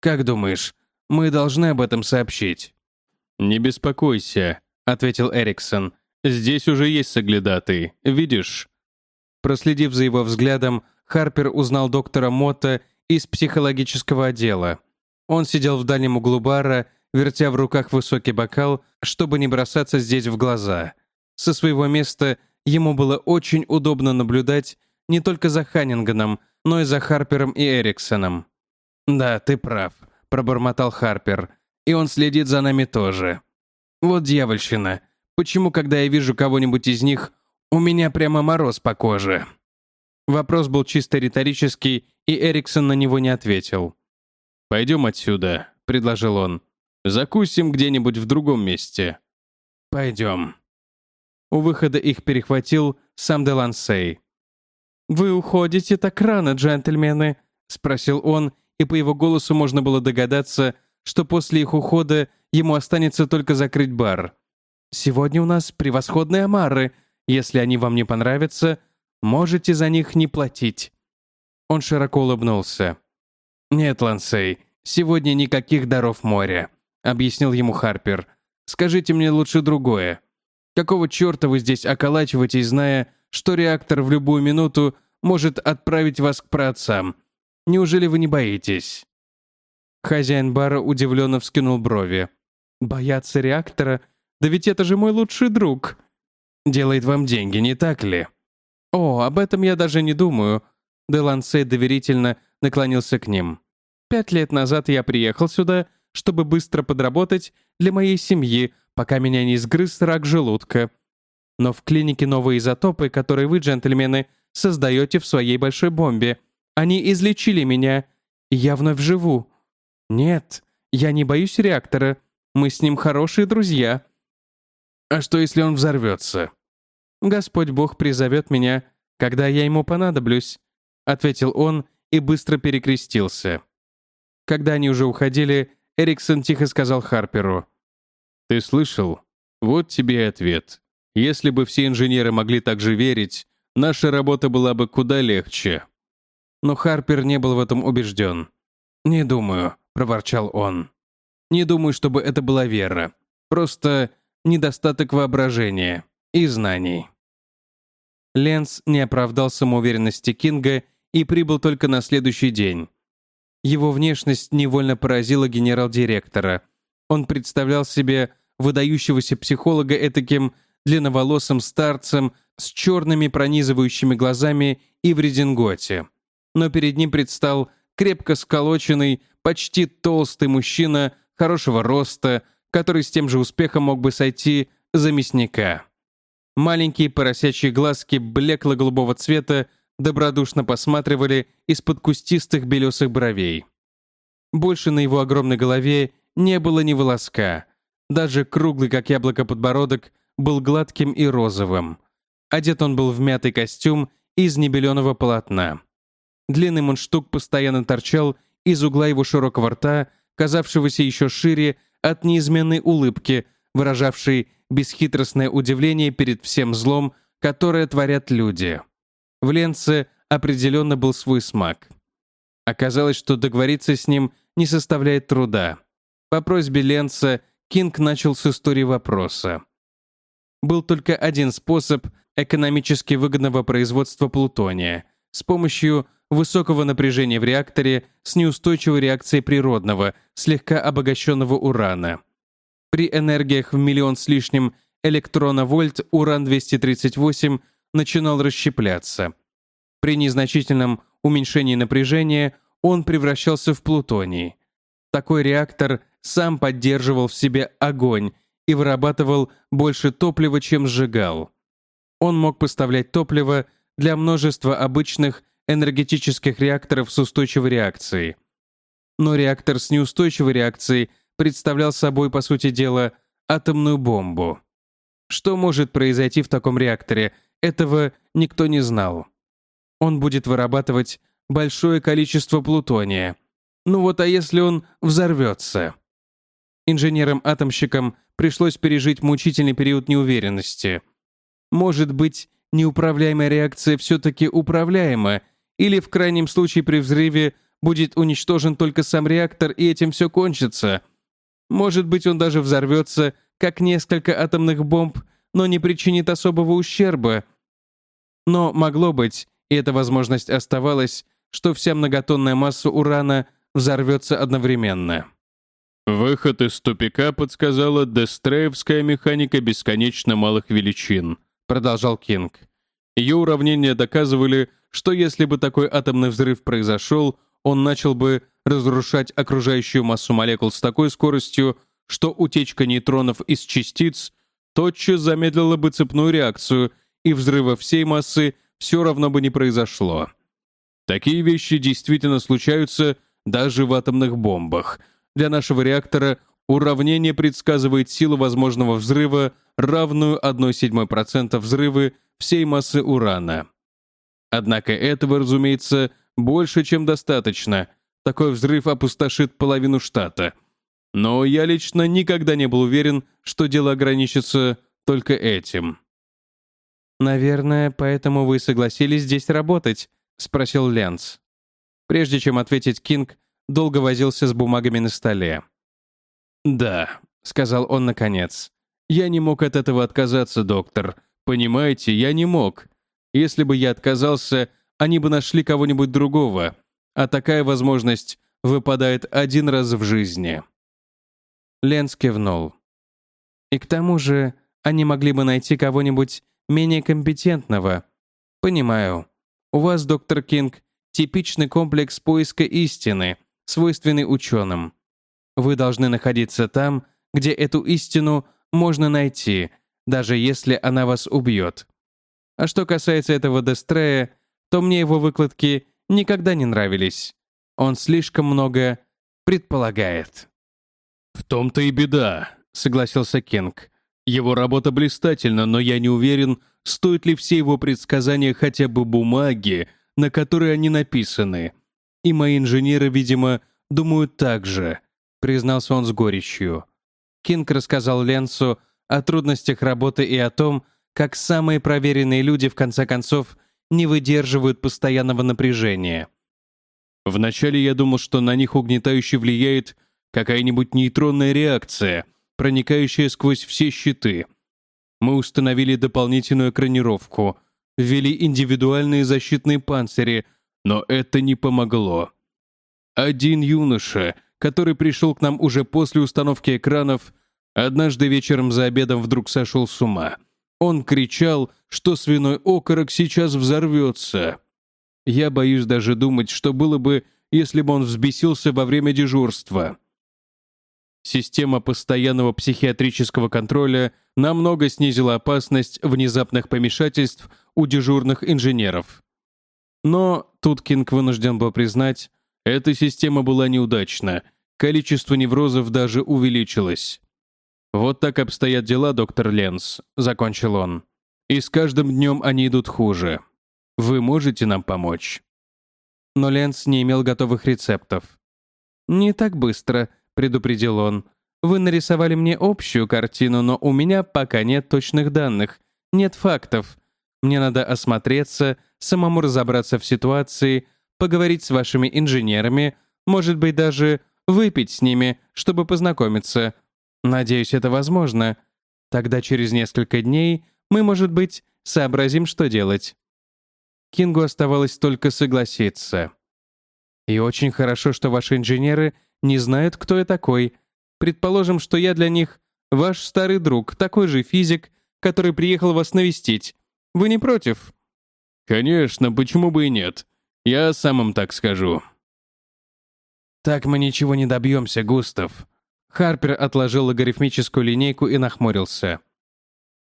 Как думаешь, мы должны об этом сообщить?» «Не беспокойся», — ответил Эриксон. Здесь уже есть соглядатый, видишь?» Проследив за его взглядом, Харпер узнал доктора Мотта из психологического отдела. Он сидел в дальнем углу бара, вертя в руках высокий бокал, чтобы не бросаться здесь в глаза. Со своего места ему было очень удобно наблюдать не только за Ханнингеном, но и за Харпером и Эриксоном. «Да, ты прав», — пробормотал Харпер. «И он следит за нами тоже. Вот дьявольщина. Почему, когда я вижу кого-нибудь из них, у меня прямо мороз по коже?» Вопрос был чисто риторический, и Эриксон на него не ответил. «Пойдем отсюда», — предложил он. «Закусим где-нибудь в другом месте». «Пойдем». У выхода их перехватил сам Делансей. «Вы уходите так рано, джентльмены?» — спросил он, и по его голосу можно было догадаться, что после их ухода ему останется только закрыть бар. «Сегодня у нас превосходные омары. Если они вам не понравятся, можете за них не платить». Он широко улыбнулся. «Нет, Лансей, сегодня никаких даров моря», — объяснил ему Харпер. «Скажите мне лучше другое. Какого черта вы здесь околачиваетесь, зная, что реактор в любую минуту может отправить вас к праотцам? Неужели вы не боитесь?» Хозяин бара удивленно вскинул брови. «Бояться реактора? Да ведь это же мой лучший друг!» «Делает вам деньги, не так ли?» «О, об этом я даже не думаю», Делансей доверительно наклонился к ним. «Пять лет назад я приехал сюда, чтобы быстро подработать для моей семьи, пока меня не сгрыз рак желудка. Но в клинике новые изотопы, которые вы, джентльмены, создаете в своей большой бомбе. Они излечили меня, я вновь живу. Нет, я не боюсь реактора. Мы с ним хорошие друзья». «А что, если он взорвется?» «Господь Бог призовет меня, когда я ему понадоблюсь ответил он и быстро перекрестился. Когда они уже уходили, Эриксон тихо сказал Харперу. «Ты слышал? Вот тебе и ответ. Если бы все инженеры могли так же верить, наша работа была бы куда легче». Но Харпер не был в этом убежден. «Не думаю», — проворчал он. «Не думаю, чтобы это была вера. Просто недостаток воображения и знаний». Ленс не оправдал самоуверенности Кинга и прибыл только на следующий день. Его внешность невольно поразила генерал-директора. Он представлял себе выдающегося психолога этаким длинноволосым старцем с черными пронизывающими глазами и в рединготе. Но перед ним предстал крепко сколоченный, почти толстый мужчина хорошего роста, который с тем же успехом мог бы сойти за мясника. Маленькие поросячьи глазки блекло-голубого цвета добродушно посматривали из-под кустистых белесых бровей. Больше на его огромной голове не было ни волоска. Даже круглый, как яблоко, подбородок был гладким и розовым. Одет он был в мятый костюм из небеленого полотна. Длинный мундштук постоянно торчал из угла его широкого рта, казавшегося еще шире от неизменной улыбки, выражавшей бесхитростное удивление перед всем злом, которое творят люди. В Ленце определенно был свой смак. Оказалось, что договориться с ним не составляет труда. По просьбе Ленца Кинг начал с истории вопроса. Был только один способ экономически выгодного производства плутония с помощью высокого напряжения в реакторе с неустойчивой реакцией природного, слегка обогащенного урана. При энергиях в миллион с лишним электроновольт уран-238 начинал расщепляться. При незначительном уменьшении напряжения он превращался в плутоний. Такой реактор сам поддерживал в себе огонь и вырабатывал больше топлива, чем сжигал. Он мог поставлять топливо для множества обычных энергетических реакторов с устойчивой реакцией. Но реактор с неустойчивой реакцией представлял собой, по сути дела, атомную бомбу. Что может произойти в таком реакторе – этого никто не знал. Он будет вырабатывать большое количество плутония. Ну вот а если он взорвется? Инженерам-атомщикам пришлось пережить мучительный период неуверенности. Может быть, неуправляемая реакция все-таки управляема, или в крайнем случае при взрыве будет уничтожен только сам реактор, и этим все кончится. Может быть, он даже взорвется, как несколько атомных бомб, но не причинит особого ущерба. Но могло быть, и эта возможность оставалась, что вся многотонная масса урана взорвется одновременно. Выход из тупика подсказала дестреевская механика бесконечно малых величин, продолжал Кинг. Ее уравнения доказывали, что если бы такой атомный взрыв произошел, он начал бы разрушать окружающую массу молекул с такой скоростью, что утечка нейтронов из частиц тотчас замедлила бы цепную реакцию, и взрыва всей массы все равно бы не произошло. Такие вещи действительно случаются даже в атомных бомбах — для нашего реактора уравнение предсказывает силу возможного взрыва, равную 1,7% взрывы всей массы урана. Однако этого, разумеется, больше, чем достаточно. Такой взрыв опустошит половину штата. Но я лично никогда не был уверен, что дело ограничится только этим. «Наверное, поэтому вы согласились здесь работать?» — спросил Ленц. Прежде чем ответить Кинг, долго возился с бумагами на столе. «Да», — сказал он наконец. «Я не мог от этого отказаться, доктор. Понимаете, я не мог. Если бы я отказался, они бы нашли кого-нибудь другого. А такая возможность выпадает один раз в жизни». Ленс кивнул. «И к тому же они могли бы найти кого-нибудь менее компетентного. Понимаю. У вас, доктор Кинг, типичный комплекс поиска истины — свойственный ученым. Вы должны находиться там, где эту истину можно найти, даже если она вас убьет. А что касается этого Дестрея, то мне его выкладки никогда не нравились. Он слишком много предполагает. «В том-то и беда», — согласился Кинг. «Его работа блистательна, но я не уверен, стоит ли все его предсказания хотя бы бумаги, на которой они написаны. И мои инженеры, видимо, думают так же», — признался он с горечью. Кинг рассказал Ленсу о трудностях работы и о том, как самые проверенные люди в конце концов не выдерживают постоянного напряжения. Вначале я думал, что на них угнетающе влияет какая-нибудь нейтронная реакция, проникающая сквозь все щиты. Мы установили дополнительную экранировку, ввели индивидуальные защитные панцири — но это не помогло. Один юноша, который пришел к нам уже после установки экранов, однажды вечером за обедом вдруг сошел с ума. Он кричал, что свиной окорок сейчас взорвется. Я боюсь даже думать, что было бы, если бы он взбесился во время дежурства. Система постоянного психиатрического контроля намного снизила опасность внезапных помешательств у дежурных инженеров. Но, тут Кинг вынужден был признать, эта система была неудачна, количество неврозов даже увеличилось. «Вот так обстоят дела, доктор Ленс», — закончил он. «И с каждым днем они идут хуже. Вы можете нам помочь?» Но Ленс не имел готовых рецептов. «Не так быстро», — предупредил он. «Вы нарисовали мне общую картину, но у меня пока нет точных данных, нет фактов. Мне надо осмотреться, самому разобраться в ситуации, поговорить с вашими инженерами, может быть, даже выпить с ними, чтобы познакомиться. Надеюсь, это возможно. Тогда через несколько дней мы, может быть, сообразим, что делать». Кингу оставалось только согласиться. «И очень хорошо, что ваши инженеры не знают, кто я такой. Предположим, что я для них ваш старый друг, такой же физик, который приехал вас навестить. Вы не против?» «Конечно, почему бы и нет? Я сам им так скажу». «Так мы ничего не добьемся, Густав». Харпер отложил логарифмическую линейку и нахмурился.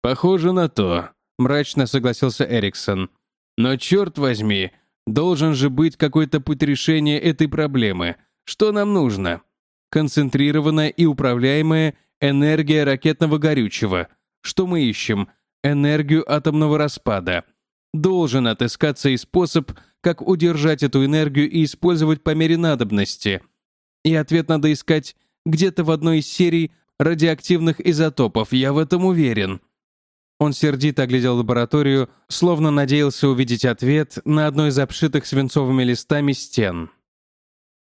«Похоже на то», — мрачно согласился Эриксон. «Но черт возьми, должен же быть какой-то путь решения этой проблемы. Что нам нужно? Концентрированная и управляемая энергия ракетного горючего. Что мы ищем? Энергию атомного распада. Должен отыскаться и способ, как удержать эту энергию и использовать по мере надобности. И ответ надо искать где-то в одной из серий радиоактивных изотопов, я в этом уверен. Он сердито оглядел лабораторию, словно надеялся увидеть ответ на одной из обшитых свинцовыми листами стен.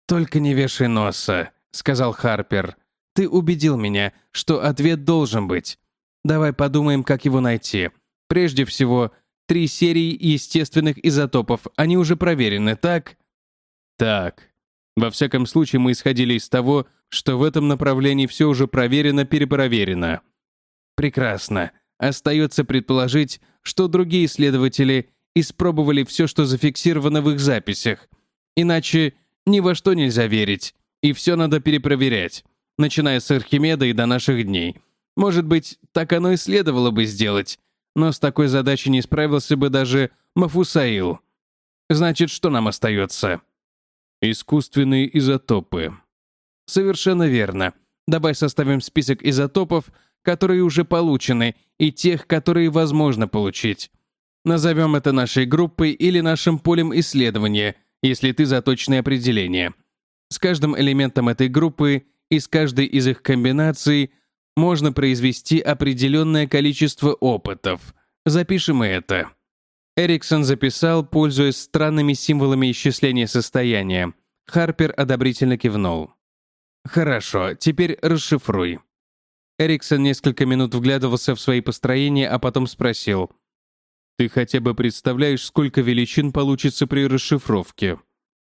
«Только не вешай носа», — сказал Харпер. «Ты убедил меня, что ответ должен быть. Давай подумаем, как его найти. Прежде всего, Три серии естественных изотопов, они уже проверены, так? Так. Во всяком случае, мы исходили из того, что в этом направлении все уже проверено, перепроверено. Прекрасно. Остается предположить, что другие исследователи испробовали все, что зафиксировано в их записях. Иначе ни во что нельзя верить, и все надо перепроверять, начиная с Архимеда и до наших дней. Может быть, так оно и следовало бы сделать, но с такой задачей не справился бы даже Мафусаил. Значит, что нам остается? Искусственные изотопы. Совершенно верно. Давай составим список изотопов, которые уже получены, и тех, которые возможно получить. Назовем это нашей группой или нашим полем исследования, если ты за точное определение. С каждым элементом этой группы и с каждой из их комбинаций можно произвести определенное количество опытов. Запишем это. Эриксон записал, пользуясь странными символами исчисления состояния. Харпер одобрительно кивнул. «Хорошо, теперь расшифруй». Эриксон несколько минут вглядывался в свои построения, а потом спросил. «Ты хотя бы представляешь, сколько величин получится при расшифровке?»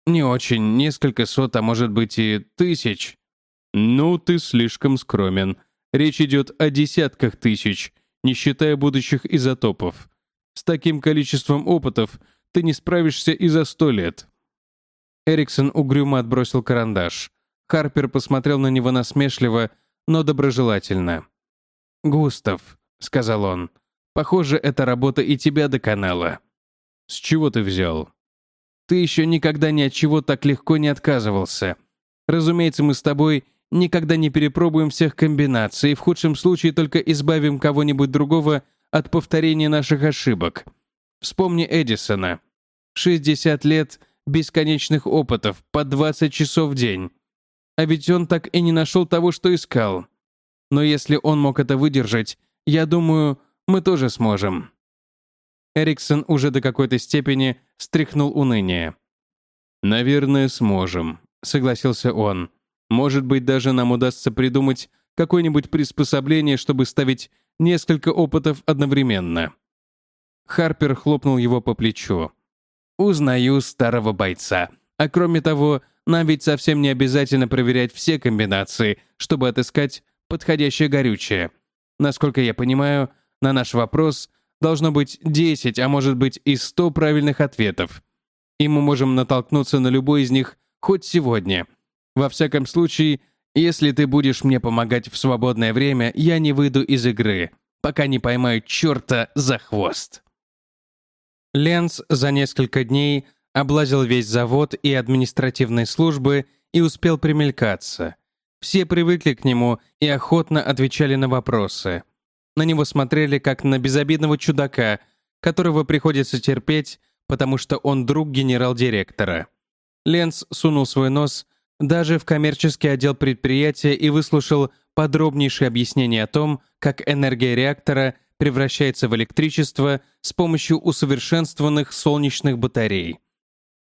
«Не очень, несколько сот, а может быть и тысяч». «Ну, ты слишком скромен. Речь идет о десятках тысяч, не считая будущих изотопов. С таким количеством опытов ты не справишься и за сто лет». Эриксон угрюмо отбросил карандаш. Харпер посмотрел на него насмешливо, но доброжелательно. «Густав», — сказал он, — «похоже, эта работа и тебя доконала». «С чего ты взял?» «Ты еще никогда ни от чего так легко не отказывался. Разумеется, мы с тобой никогда не перепробуем всех комбинаций в худшем случае только избавим кого-нибудь другого от повторения наших ошибок. Вспомни Эдисона. 60 лет бесконечных опытов, по 20 часов в день. А ведь он так и не нашел того, что искал. Но если он мог это выдержать, я думаю, мы тоже сможем. Эриксон уже до какой-то степени стряхнул уныние. «Наверное, сможем», — согласился он. Может быть, даже нам удастся придумать какое-нибудь приспособление, чтобы ставить несколько опытов одновременно». Харпер хлопнул его по плечу. «Узнаю старого бойца. А кроме того, нам ведь совсем не обязательно проверять все комбинации, чтобы отыскать подходящее горючее. Насколько я понимаю, на наш вопрос должно быть 10, а может быть и 100 правильных ответов. И мы можем натолкнуться на любой из них хоть сегодня — во всяком случае, если ты будешь мне помогать в свободное время, я не выйду из игры, пока не поймаю черта за хвост». Ленс за несколько дней облазил весь завод и административные службы и успел примелькаться. Все привыкли к нему и охотно отвечали на вопросы. На него смотрели как на безобидного чудака, которого приходится терпеть, потому что он друг генерал-директора. Ленс сунул свой нос даже в коммерческий отдел предприятия и выслушал подробнейшее объяснение о том, как энергия реактора превращается в электричество с помощью усовершенствованных солнечных батарей.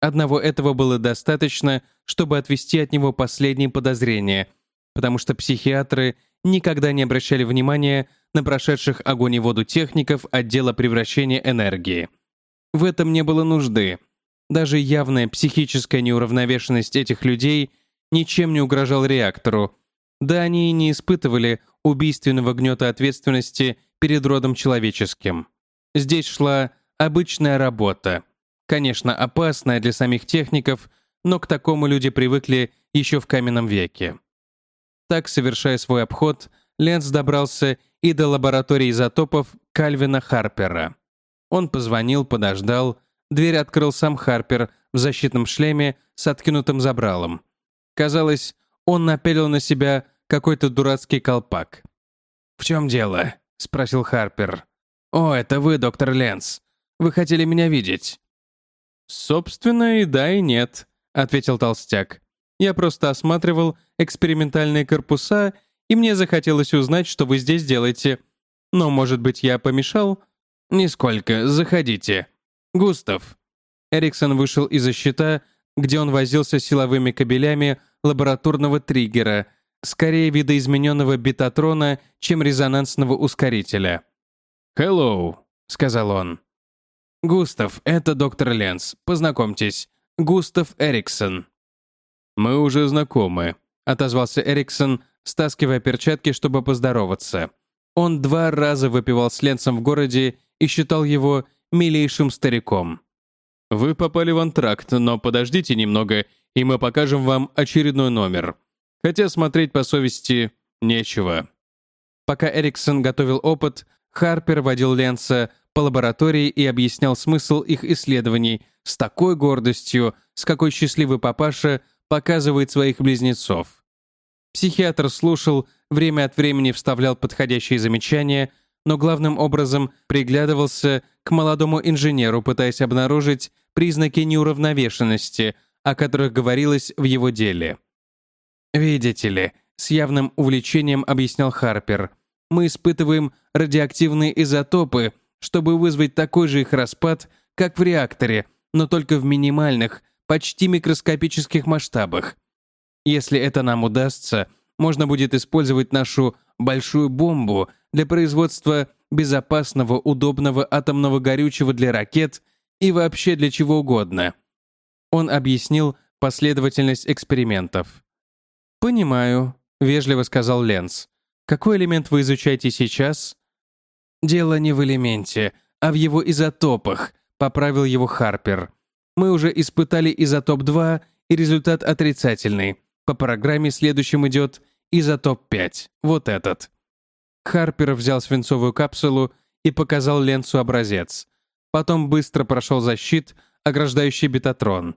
Одного этого было достаточно, чтобы отвести от него последние подозрения, потому что психиатры никогда не обращали внимания на прошедших огонь и воду техников отдела превращения энергии. В этом не было нужды — даже явная психическая неуравновешенность этих людей ничем не угрожал реактору. Да они и не испытывали убийственного гнета ответственности перед родом человеческим. Здесь шла обычная работа. Конечно, опасная для самих техников, но к такому люди привыкли еще в каменном веке. Так, совершая свой обход, Ленц добрался и до лаборатории изотопов Кальвина Харпера. Он позвонил, подождал, Дверь открыл сам Харпер в защитном шлеме с откинутым забралом. Казалось, он напялил на себя какой-то дурацкий колпак. «В чем дело?» — спросил Харпер. «О, это вы, доктор Ленс. Вы хотели меня видеть?» «Собственно, и да, и нет», — ответил толстяк. «Я просто осматривал экспериментальные корпуса, и мне захотелось узнать, что вы здесь делаете. Но, может быть, я помешал?» «Нисколько. Заходите», «Густав». Эриксон вышел из-за щита, где он возился с силовыми кабелями лабораторного триггера, скорее видоизмененного бетатрона, чем резонансного ускорителя. «Hello», — сказал он. «Густав, это доктор Ленс. Познакомьтесь. Густав Эриксон». «Мы уже знакомы», — отозвался Эриксон, стаскивая перчатки, чтобы поздороваться. Он два раза выпивал с Ленсом в городе и считал его милейшим стариком. «Вы попали в антракт, но подождите немного, и мы покажем вам очередной номер. Хотя смотреть по совести нечего». Пока Эриксон готовил опыт, Харпер водил Ленса по лаборатории и объяснял смысл их исследований с такой гордостью, с какой счастливый папаша показывает своих близнецов. Психиатр слушал, время от времени вставлял подходящие замечания, но главным образом приглядывался к молодому инженеру, пытаясь обнаружить признаки неуравновешенности, о которых говорилось в его деле. «Видите ли», — с явным увлечением объяснял Харпер, «мы испытываем радиоактивные изотопы, чтобы вызвать такой же их распад, как в реакторе, но только в минимальных, почти микроскопических масштабах. Если это нам удастся, можно будет использовать нашу большую бомбу для производства безопасного, удобного атомного горючего для ракет и вообще для чего угодно. Он объяснил последовательность экспериментов. «Понимаю», — вежливо сказал Ленс. «Какой элемент вы изучаете сейчас?» «Дело не в элементе, а в его изотопах», — поправил его Харпер. «Мы уже испытали изотоп 2, и результат отрицательный. По программе следующим идет изотоп 5, вот этот». Харпер взял свинцовую капсулу и показал Ленсу образец. Потом быстро прошел защит, ограждающий бетатрон.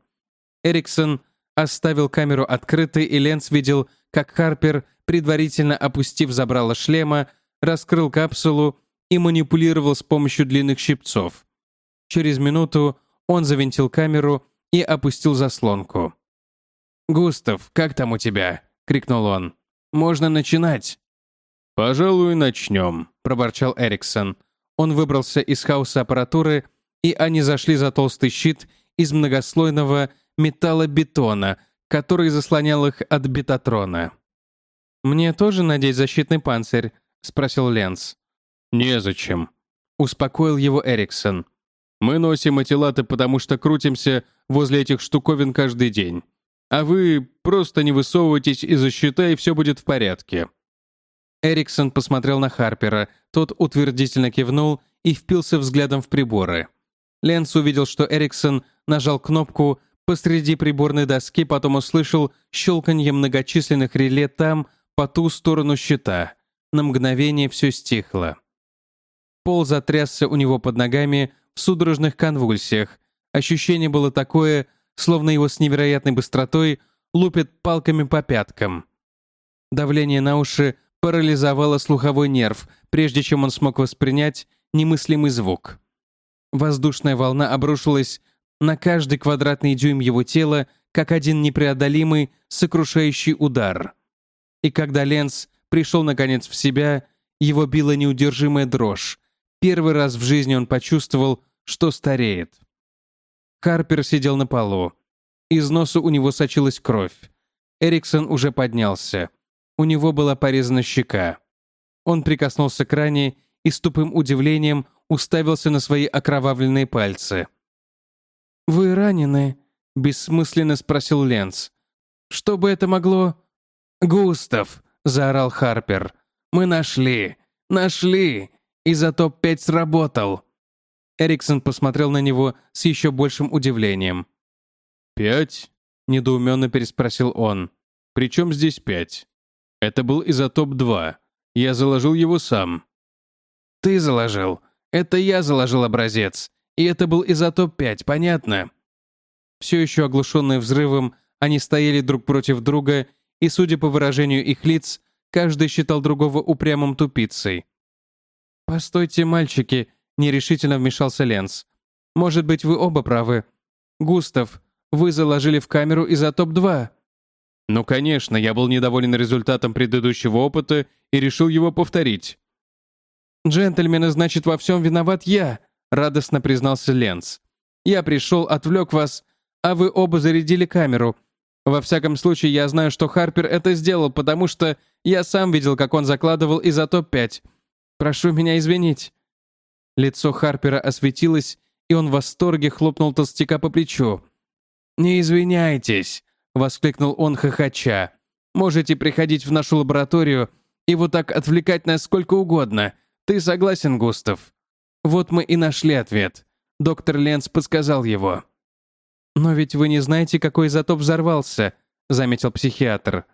Эриксон оставил камеру открытой, и Ленс видел, как Харпер, предварительно опустив забрало шлема, раскрыл капсулу и манипулировал с помощью длинных щипцов. Через минуту он завинтил камеру и опустил заслонку. «Густав, как там у тебя?» — крикнул он. «Можно начинать». «Пожалуй, начнем», — проворчал Эриксон. Он выбрался из хаоса аппаратуры, и они зашли за толстый щит из многослойного металлобетона, который заслонял их от бетатрона. «Мне тоже надеть защитный панцирь?» — спросил Ленс. «Незачем», — успокоил его Эриксон. «Мы носим эти латы, потому что крутимся возле этих штуковин каждый день. А вы просто не высовывайтесь из-за щита, и все будет в порядке». Эриксон посмотрел на Харпера, тот утвердительно кивнул и впился взглядом в приборы. Ленс увидел, что Эриксон нажал кнопку посреди приборной доски, потом услышал щелканье многочисленных реле там, по ту сторону щита. На мгновение все стихло. Пол затрясся у него под ногами в судорожных конвульсиях. Ощущение было такое, словно его с невероятной быстротой лупят палками по пяткам. Давление на уши парализовало слуховой нерв, прежде чем он смог воспринять немыслимый звук. Воздушная волна обрушилась на каждый квадратный дюйм его тела, как один непреодолимый, сокрушающий удар. И когда Ленс пришел наконец в себя, его била неудержимая дрожь. Первый раз в жизни он почувствовал, что стареет. Харпер сидел на полу. Из носа у него сочилась кровь. Эриксон уже поднялся. У него была порезана щека. Он прикоснулся к ране и с тупым удивлением уставился на свои окровавленные пальцы. «Вы ранены?» — бессмысленно спросил Ленц. «Что бы это могло...» «Густав!» — заорал Харпер. «Мы нашли! Нашли! Изотоп 5 сработал!» Эриксон посмотрел на него с еще большим удивлением. «Пять?» — недоуменно переспросил он. «При чем здесь пять? Это был изотоп 2. Я заложил его сам». «Ты заложил. Это я заложил образец. И это был изотоп 5, понятно?» Все еще оглушенные взрывом, они стояли друг против друга, и, судя по выражению их лиц, каждый считал другого упрямым тупицей. «Постойте, мальчики», — нерешительно вмешался Ленс. «Может быть, вы оба правы. Густав, вы заложили в камеру изотоп-2». «Ну, конечно, я был недоволен результатом предыдущего опыта и решил его повторить». «Джентльмены, значит, во всем виноват я», — радостно признался Ленц. «Я пришел, отвлек вас, а вы оба зарядили камеру. Во всяком случае, я знаю, что Харпер это сделал, потому что я сам видел, как он закладывал изотоп-5. Прошу меня извинить». Лицо Харпера осветилось, и он в восторге хлопнул толстяка по плечу. «Не извиняйтесь», — воскликнул он хохоча. «Можете приходить в нашу лабораторию и вот так отвлекать нас сколько угодно. Ты согласен, Густав?» Вот мы и нашли ответ. Доктор Ленц подсказал его. «Но ведь вы не знаете, какой изотоп взорвался», — заметил психиатр.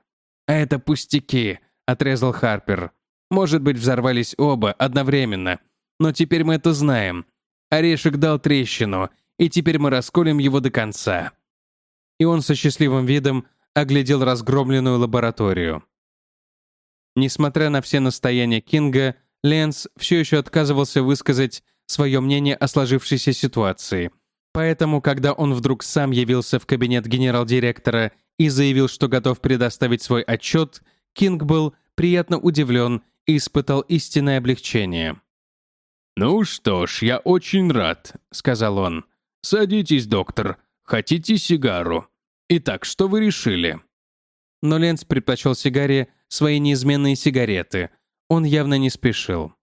«Это пустяки», — отрезал Харпер. «Может быть, взорвались оба одновременно. Но теперь мы это знаем. Орешек дал трещину, и теперь мы расколем его до конца». И он со счастливым видом оглядел разгромленную лабораторию. Несмотря на все настояния Кинга, Ленс все еще отказывался высказать свое мнение о сложившейся ситуации — Поэтому, когда он вдруг сам явился в кабинет генерал-директора и заявил, что готов предоставить свой отчет, Кинг был приятно удивлен и испытал истинное облегчение. «Ну что ж, я очень рад», — сказал он. «Садитесь, доктор. Хотите сигару? Итак, что вы решили?» Но Ленц предпочел сигаре свои неизменные сигареты. Он явно не спешил.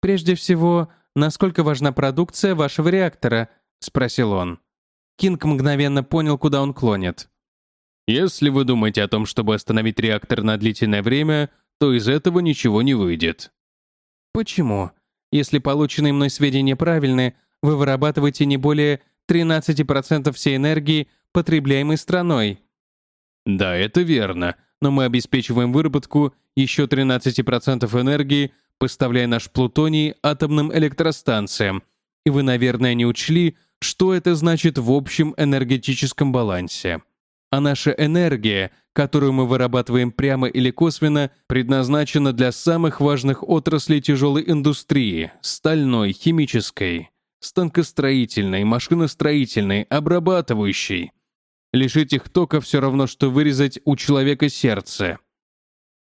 «Прежде всего, насколько важна продукция вашего реактора?» — спросил он. Кинг мгновенно понял, куда он клонит. «Если вы думаете о том, чтобы остановить реактор на длительное время, то из этого ничего не выйдет». «Почему? Если полученные мной сведения правильны, вы вырабатываете не более 13% всей энергии, потребляемой страной». «Да, это верно, но мы обеспечиваем выработку еще 13% энергии, поставляя наш плутоний атомным электростанциям, и вы, наверное, не учли, что это значит в общем энергетическом балансе. А наша энергия, которую мы вырабатываем прямо или косвенно, предназначена для самых важных отраслей тяжелой индустрии – стальной, химической, станкостроительной, машиностроительной, обрабатывающей. Лишить их тока все равно, что вырезать у человека сердце.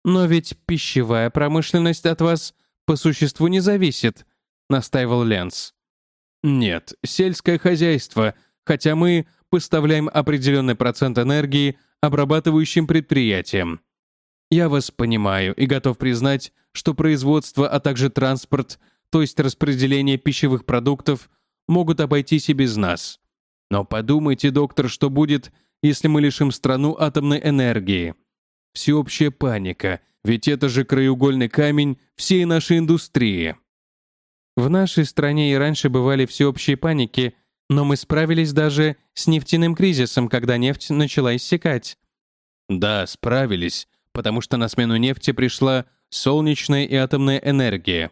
«Но ведь пищевая промышленность от вас по существу не зависит», — настаивал Ленц. Нет, сельское хозяйство, хотя мы поставляем определенный процент энергии обрабатывающим предприятиям. Я вас понимаю и готов признать, что производство, а также транспорт, то есть распределение пищевых продуктов, могут обойтись и без нас. Но подумайте, доктор, что будет, если мы лишим страну атомной энергии. Всеобщая паника, ведь это же краеугольный камень всей нашей индустрии. В нашей стране и раньше бывали всеобщие паники, но мы справились даже с нефтяным кризисом, когда нефть начала иссякать. Да, справились, потому что на смену нефти пришла солнечная и атомная энергия.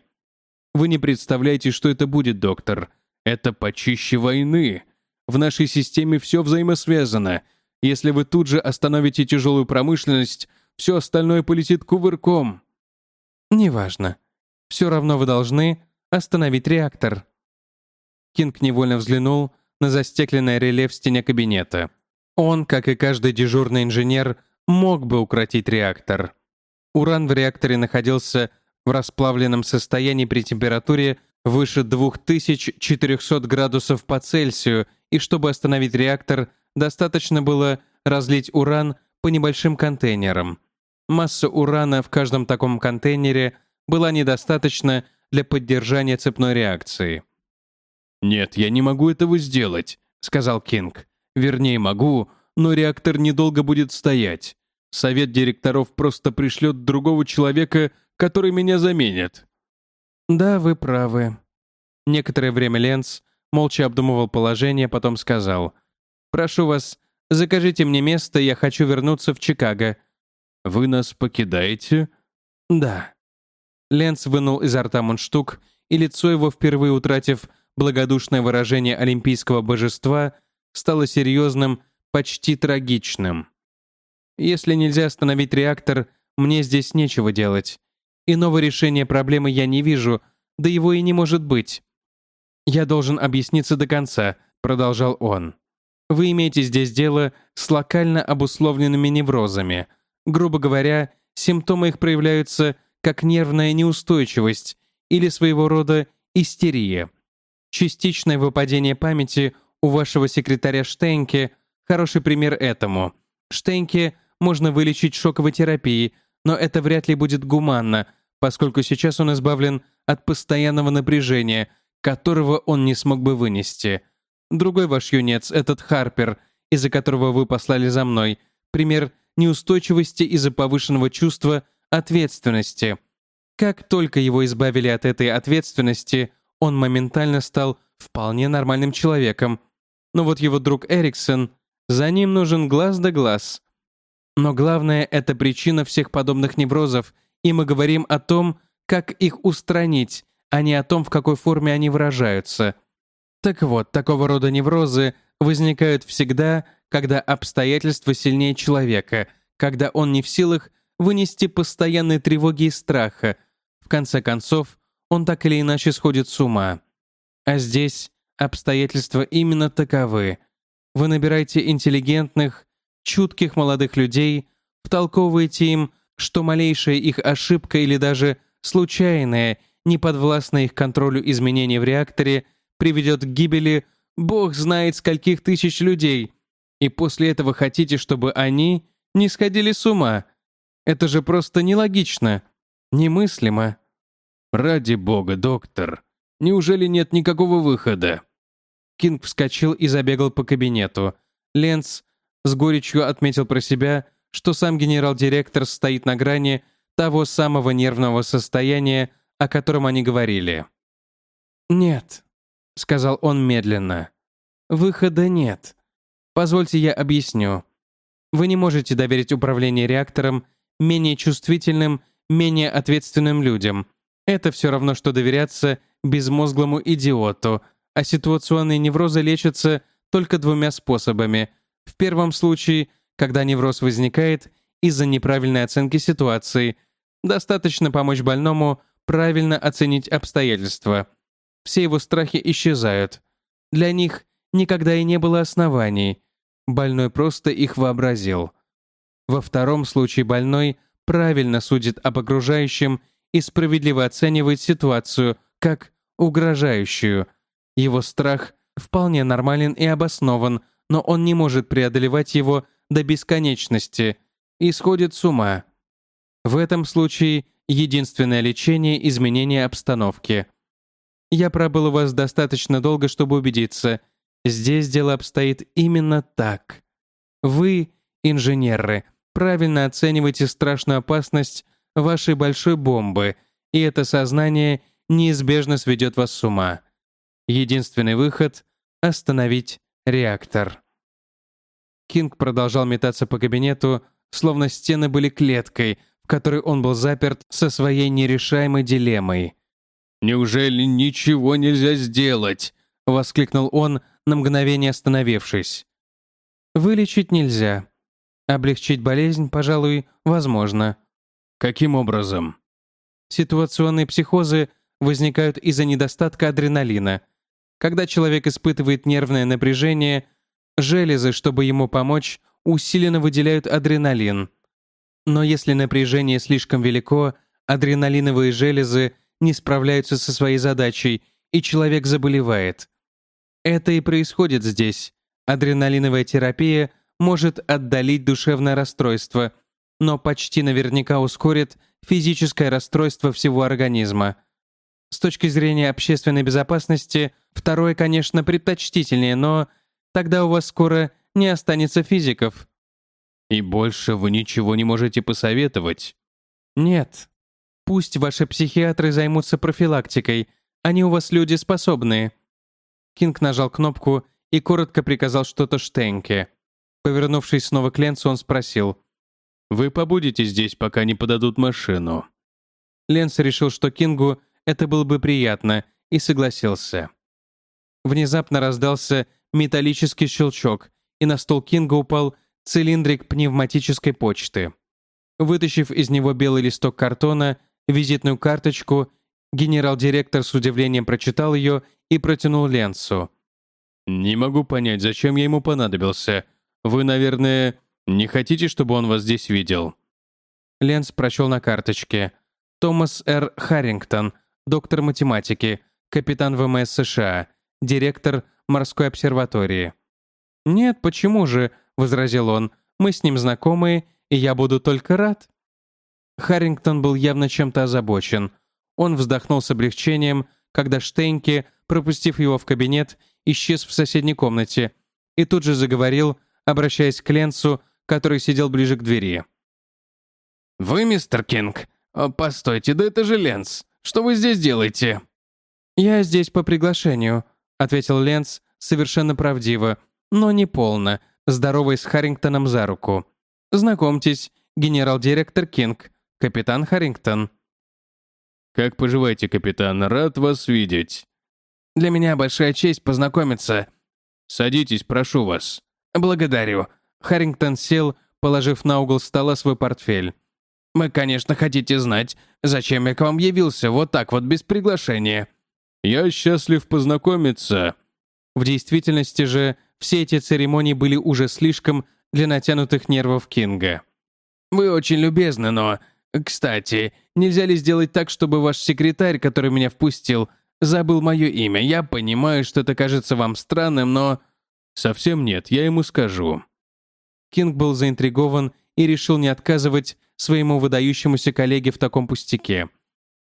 Вы не представляете, что это будет, доктор. Это почище войны. В нашей системе все взаимосвязано. Если вы тут же остановите тяжелую промышленность, все остальное полетит кувырком. Неважно. Все равно вы должны Остановить реактор. Кинг невольно взглянул на застекленное реле в стене кабинета. Он, как и каждый дежурный инженер, мог бы укротить реактор. Уран в реакторе находился в расплавленном состоянии при температуре выше 2400 градусов по Цельсию, и чтобы остановить реактор, достаточно было разлить уран по небольшим контейнерам. Масса урана в каждом таком контейнере была недостаточна для поддержания цепной реакции. «Нет, я не могу этого сделать», — сказал Кинг. «Вернее, могу, но реактор недолго будет стоять. Совет директоров просто пришлет другого человека, который меня заменит». «Да, вы правы». Некоторое время Ленц молча обдумывал положение, потом сказал. «Прошу вас, закажите мне место, я хочу вернуться в Чикаго». «Вы нас покидаете?» «Да». Ленц вынул изо рта мундштук, и лицо его, впервые утратив благодушное выражение олимпийского божества, стало серьезным, почти трагичным. «Если нельзя остановить реактор, мне здесь нечего делать. Иного решения проблемы я не вижу, да его и не может быть». «Я должен объясниться до конца», — продолжал он. «Вы имеете здесь дело с локально обусловленными неврозами. Грубо говоря, симптомы их проявляются как нервная неустойчивость или своего рода истерия. Частичное выпадение памяти у вашего секретаря Штенке – хороший пример этому. Штенке можно вылечить шоковой терапией, но это вряд ли будет гуманно, поскольку сейчас он избавлен от постоянного напряжения, которого он не смог бы вынести. Другой ваш юнец, этот Харпер, из-за которого вы послали за мной, пример неустойчивости из-за повышенного чувства ответственности. Как только его избавили от этой ответственности, он моментально стал вполне нормальным человеком. Но вот его друг Эриксон, за ним нужен глаз да глаз. Но главное — это причина всех подобных неврозов, и мы говорим о том, как их устранить, а не о том, в какой форме они выражаются. Так вот, такого рода неврозы возникают всегда, когда обстоятельства сильнее человека, когда он не в силах вынести постоянной тревоги и страха. В конце концов, он так или иначе сходит с ума. А здесь обстоятельства именно таковы. Вы набираете интеллигентных, чутких молодых людей, втолковываете им, что малейшая их ошибка или даже случайное, неподвластное их контролю изменение в реакторе приведет к гибели бог знает скольких тысяч людей, и после этого хотите, чтобы они не сходили с ума. Это же просто нелогично, немыслимо. «Ради бога, доктор, неужели нет никакого выхода?» Кинг вскочил и забегал по кабинету. Ленц с горечью отметил про себя, что сам генерал-директор стоит на грани того самого нервного состояния, о котором они говорили. «Нет», — сказал он медленно, — «выхода нет. Позвольте я объясню. Вы не можете доверить управление реактором менее чувствительным, менее ответственным людям, это все равно, что доверяться безмозглому идиоту, а ситуационные неврозы лечатся только двумя способами. В первом случае, когда невроз возникает из-за неправильной оценки ситуации, достаточно помочь больному правильно оценить обстоятельства. Все его страхи исчезают. Для них никогда и не было оснований. Больной просто их вообразил. Во втором случае больной правильно судит об окружающем и справедливо оценивает ситуацию как угрожающую. Его страх вполне нормален и обоснован, но он не может преодолевать его до бесконечности и сходит с ума. В этом случае единственное лечение — изменение обстановки. Я пробыл у вас достаточно долго, чтобы убедиться. Здесь дело обстоит именно так. Вы, инженеры, правильно оцениваете страшную опасность вашей большой бомбы, и это сознание неизбежно сведет вас с ума. Единственный выход — остановить реактор. Кинг продолжал метаться по кабинету, словно стены были клеткой, в которой он был заперт со своей нерешаемой дилеммой. «Неужели ничего нельзя сделать?» — воскликнул он, на мгновение остановившись. «Вылечить нельзя. Облегчить болезнь, пожалуй, возможно. Каким образом? Ситуационные психозы возникают из-за недостатка адреналина. Когда человек испытывает нервное напряжение, железы, чтобы ему помочь, усиленно выделяют адреналин. Но если напряжение слишком велико, адреналиновые железы не справляются со своей задачей, и человек заболевает. Это и происходит здесь. Адреналиновая терапия может отдалить душевное расстройство – но почти наверняка ускорит физическое расстройство всего организма. С точки зрения общественной безопасности, второе, конечно, предпочтительнее, но тогда у вас скоро не останется физиков. И больше вы ничего не можете посоветовать? Нет. Пусть ваши психиатры займутся профилактикой, они у вас люди способные. Кинг нажал кнопку и коротко приказал что-то Штенке. Повернувшись снова к Ленцу, он спросил. Вы побудете здесь, пока не подадут машину». Ленс решил, что Кингу это было бы приятно, и согласился. Внезапно раздался металлический щелчок, и на стол Кинга упал цилиндрик пневматической почты. Вытащив из него белый листок картона, визитную карточку, генерал-директор с удивлением прочитал ее и протянул Ленсу. «Не могу понять, зачем я ему понадобился. Вы, наверное, не хотите, чтобы он вас здесь видел?» Ленс прочел на карточке. Томас Р. Харрингтон, доктор математики, капитан ВМС США, директор морской обсерватории. «Нет, почему же?» — возразил он. «Мы с ним знакомы, и я буду только рад». Харрингтон был явно чем-то озабочен. Он вздохнул с облегчением, когда Штейнке пропустив его в кабинет, исчез в соседней комнате и тут же заговорил, обращаясь к Ленцу, который сидел ближе к двери. «Вы, мистер Кинг? Постойте, да это же Ленц. Что вы здесь делаете?» «Я здесь по приглашению», — ответил Ленц совершенно правдиво, но не полно, здоровый с Харрингтоном за руку. «Знакомьтесь, генерал-директор Кинг, капитан Харрингтон». «Как поживаете, капитан? Рад вас видеть». «Для меня большая честь познакомиться». «Садитесь, прошу вас». «Благодарю». Харрингтон сел, положив на угол стола свой портфель. «Вы, конечно, хотите знать, зачем я к вам явился вот так вот без приглашения». «Я счастлив познакомиться». В действительности же все эти церемонии были уже слишком для натянутых нервов Кинга. «Вы очень любезны, но... Кстати, нельзя ли сделать так, чтобы ваш секретарь, который меня впустил, забыл мое имя? Я понимаю, что это кажется вам странным, но...» «Совсем нет, я ему скажу». Кинг был заинтригован и решил не отказывать своему выдающемуся коллеге в таком пустяке.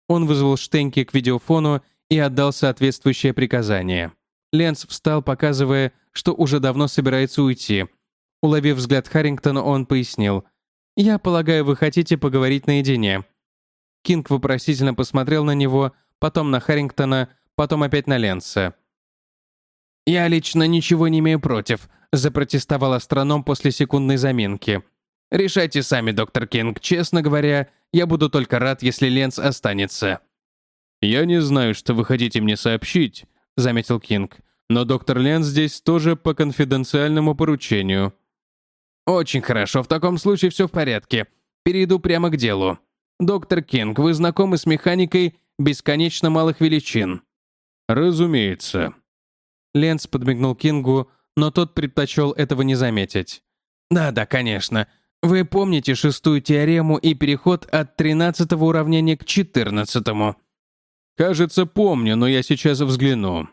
Он вызвал Штенки к видеофону и отдал соответствующее приказание. Ленс встал, показывая, что уже давно собирается уйти. Уловив взгляд Харрингтона, он пояснил. «Я полагаю, вы хотите поговорить наедине». Кинг вопросительно посмотрел на него, потом на Харрингтона, потом опять на Ленса. «Я лично ничего не имею против», — запротестовал астроном после секундной заминки. «Решайте сами, доктор Кинг. Честно говоря, я буду только рад, если Ленс останется». «Я не знаю, что вы хотите мне сообщить», — заметил Кинг. «Но доктор Ленс здесь тоже по конфиденциальному поручению». «Очень хорошо, в таком случае все в порядке. Перейду прямо к делу. Доктор Кинг, вы знакомы с механикой бесконечно малых величин?» «Разумеется». Ленс подмигнул Кингу, но тот предпочел этого не заметить. «Да-да, конечно. Вы помните шестую теорему и переход от тринадцатого уравнения к четырнадцатому?» «Кажется, помню, но я сейчас взгляну».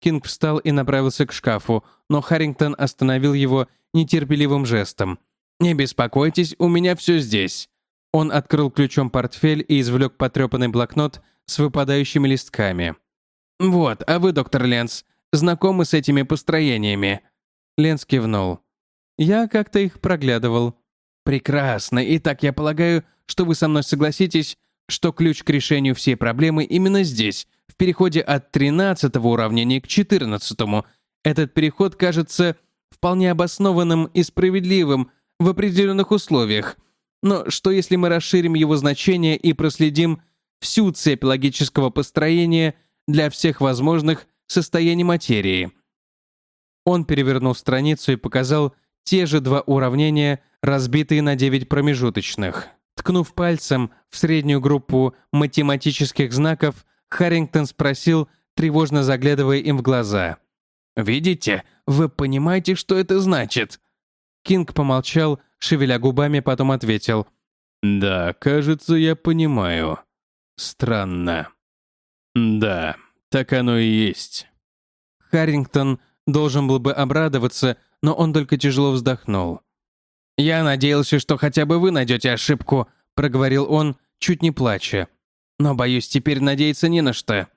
Кинг встал и направился к шкафу, но Харрингтон остановил его нетерпеливым жестом. «Не беспокойтесь, у меня все здесь». Он открыл ключом портфель и извлек потрепанный блокнот с выпадающими листками. «Вот, а вы, доктор Ленс, знакомы с этими построениями?» Ленс кивнул. «Я как-то их проглядывал». «Прекрасно. Итак, я полагаю, что вы со мной согласитесь, что ключ к решению всей проблемы именно здесь, в переходе от 13 уравнения к 14 -му. Этот переход кажется вполне обоснованным и справедливым в определенных условиях. Но что если мы расширим его значение и проследим всю цепь логического построения для всех возможных состояний материи? Он перевернул страницу и показал те же два уравнения, разбитые на 9 промежуточных. Ткнув пальцем в среднюю группу математических знаков, Харрингтон спросил, тревожно заглядывая им в глаза. «Видите? Вы понимаете, что это значит?» Кинг помолчал, шевеля губами, потом ответил. «Да, кажется, я понимаю. Странно. Да, так оно и есть». Харрингтон должен был бы обрадоваться, но он только тяжело вздохнул. «Я надеялся, что хотя бы вы найдете ошибку», — проговорил он, чуть не плача. «Но, боюсь, теперь надеяться не на что».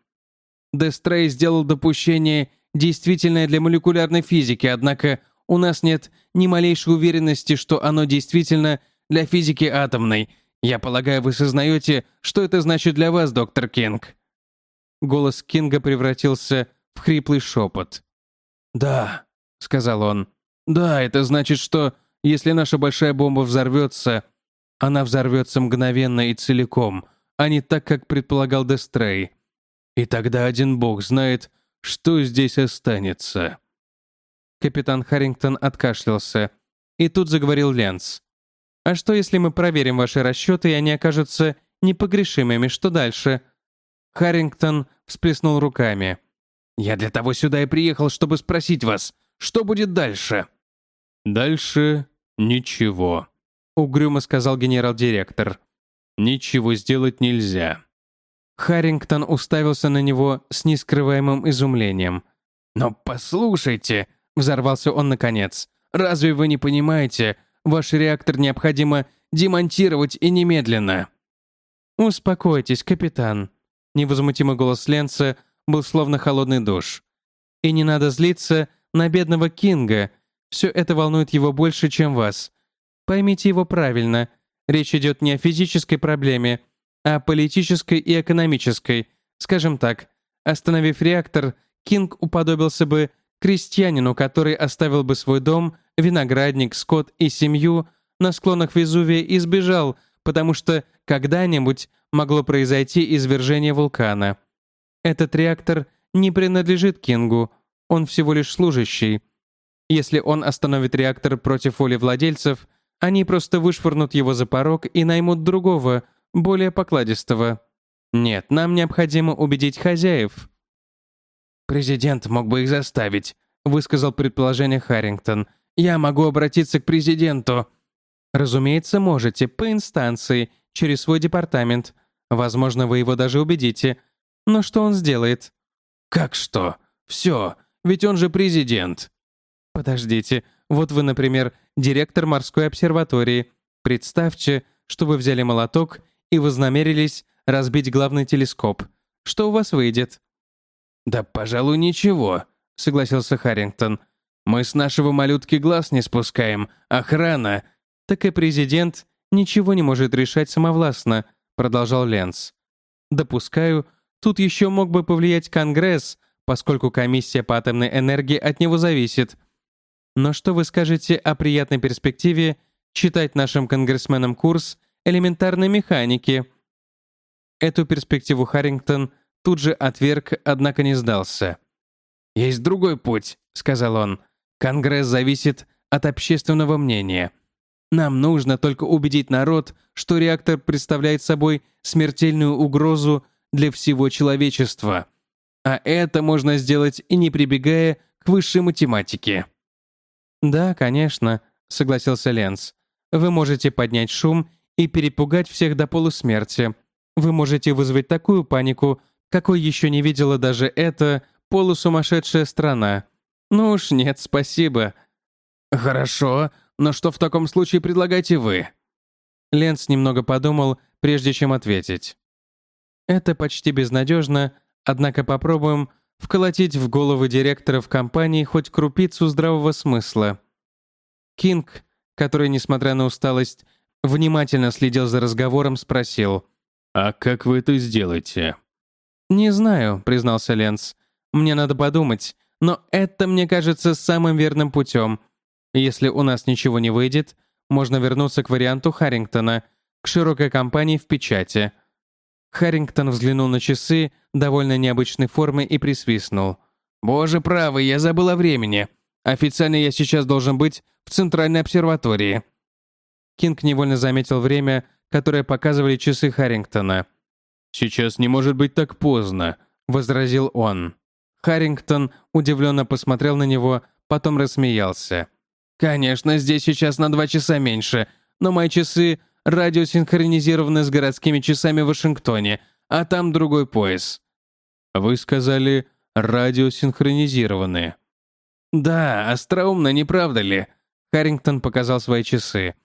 Дестрей сделал допущение, действительное для молекулярной физики, однако у нас нет ни малейшей уверенности, что оно действительно для физики атомной. Я полагаю, вы сознаете, что это значит для вас, доктор Кинг?» Голос Кинга превратился в хриплый шепот. «Да», — сказал он. «Да, это значит, что если наша большая бомба взорвется, она взорвется мгновенно и целиком, а не так, как предполагал Дестрей. И тогда один бог знает, что здесь останется». Капитан Харрингтон откашлялся. И тут заговорил Ленс. «А что, если мы проверим ваши расчеты, и они окажутся непогрешимыми? Что дальше?» Харрингтон всплеснул руками. «Я для того сюда и приехал, чтобы спросить вас, что будет дальше?» «Дальше ничего», — угрюмо сказал генерал-директор. «Ничего сделать нельзя». Харрингтон уставился на него с нескрываемым изумлением. «Но послушайте», — взорвался он наконец, «разве вы не понимаете, ваш реактор необходимо демонтировать и немедленно?» «Успокойтесь, капитан», — невозмутимый голос Ленца был словно холодный душ. И не надо злиться на бедного Кинга. Все это волнует его больше, чем вас. Поймите его правильно. Речь идет не о физической проблеме, а о политической и экономической. Скажем так, остановив реактор, Кинг уподобился бы крестьянину, который оставил бы свой дом, виноградник, скот и семью на склонах Везувия и сбежал, потому что когда-нибудь могло произойти извержение вулкана. Этот реактор не принадлежит Кингу, он всего лишь служащий. Если он остановит реактор против воли владельцев, они просто вышвырнут его за порог и наймут другого, более покладистого. Нет, нам необходимо убедить хозяев. «Президент мог бы их заставить», — высказал предположение Харрингтон. «Я могу обратиться к президенту». «Разумеется, можете, по инстанции, через свой департамент. Возможно, вы его даже убедите. Но что он сделает?» «Как что? Все, ведь он же президент». «Подождите, вот вы, например, директор морской обсерватории. Представьте, что вы взяли молоток и вознамерились разбить главный телескоп. Что у вас выйдет?» «Да, пожалуй, ничего», — согласился Харрингтон. «Мы с нашего малютки глаз не спускаем. Охрана...» «Так и президент ничего не может решать самовластно», — продолжал Ленц. «Допускаю, тут еще мог бы повлиять Конгресс, поскольку комиссия по атомной энергии от него зависит. Но что вы скажете о приятной перспективе читать нашим конгрессменам курс элементарной механики?» Эту перспективу Харрингтон тут же отверг, однако не сдался. «Есть другой путь», — сказал он. «Конгресс зависит от общественного мнения. Нам нужно только убедить народ, что реактор представляет собой смертельную угрозу для всего человечества. А это можно сделать и не прибегая к высшей математике». «Да, конечно», — согласился Ленц. «Вы можете поднять шум и перепугать всех до полусмерти. Вы можете вызвать такую панику, какой еще не видела даже эта полусумасшедшая страна. Ну уж нет, спасибо. Хорошо, но что в таком случае предлагаете вы? Ленц немного подумал, прежде чем ответить. Это почти безнадежно, однако попробуем вколотить в головы директоров компании хоть крупицу здравого смысла. Кинг, который, несмотря на усталость, внимательно следил за разговором, спросил. «А как вы это сделаете?» «Не знаю», — признался Ленц. «Мне надо подумать, но это, мне кажется, самым верным путем. Если у нас ничего не выйдет, можно вернуться к варианту Харрингтона, к широкой компании в печати». Харрингтон взглянул на часы довольно необычной формы и присвистнул. «Боже правый, я забыл о времени. Официально я сейчас должен быть в Центральной обсерватории». Кинг невольно заметил время, которое показывали часы Харрингтона — «Сейчас не может быть так поздно», — возразил он. Харрингтон удивленно посмотрел на него, потом рассмеялся. «Конечно, здесь сейчас на два часа меньше, но мои часы радиосинхронизированы с городскими часами в Вашингтоне, а там другой пояс». «Вы сказали, радиосинхронизированы». «Да, остроумно, не правда ли?» Харрингтон показал свои часы.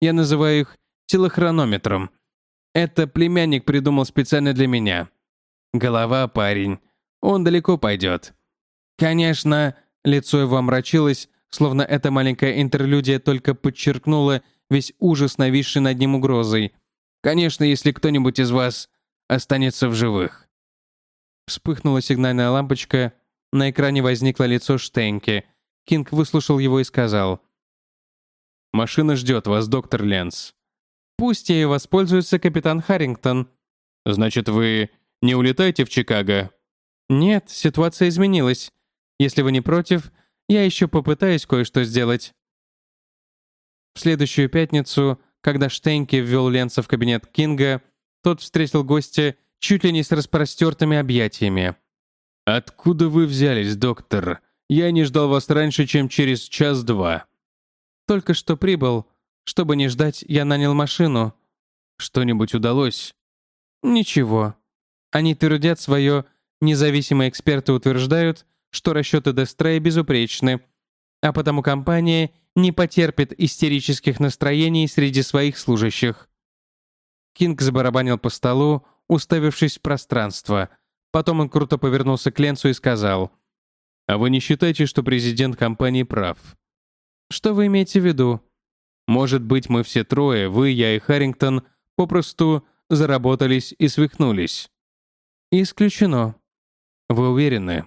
«Я называю их телохронометром. Это племянник придумал специально для меня. Голова парень. Он далеко пойдет. Конечно, лицо его омрачилось, словно эта маленькая интерлюдия только подчеркнула весь ужас, нависший над ним угрозой. Конечно, если кто-нибудь из вас останется в живых. Вспыхнула сигнальная лампочка, на экране возникло лицо Штейнки. Кинг выслушал его и сказал. «Машина ждет вас, доктор Ленс. Пусть ей воспользуется капитан Харрингтон». «Значит, вы не улетаете в Чикаго?» «Нет, ситуация изменилась. Если вы не против, я еще попытаюсь кое-что сделать». В следующую пятницу, когда Штейнки ввел Ленца в кабинет Кинга, тот встретил гостя чуть ли не с распростертыми объятиями. «Откуда вы взялись, доктор? Я не ждал вас раньше, чем через час-два». «Только что прибыл. Чтобы не ждать, я нанял машину. Что-нибудь удалось? Ничего. Они твердят свое, независимые эксперты утверждают, что расчеты Дестрея безупречны, а потому компания не потерпит истерических настроений среди своих служащих. Кинг забарабанил по столу, уставившись в пространство. Потом он круто повернулся к Ленцу и сказал, «А вы не считаете, что президент компании прав?» «Что вы имеете в виду?» «Может быть, мы все трое, вы, я и Харрингтон, попросту заработались и свихнулись?» «Исключено». «Вы уверены?»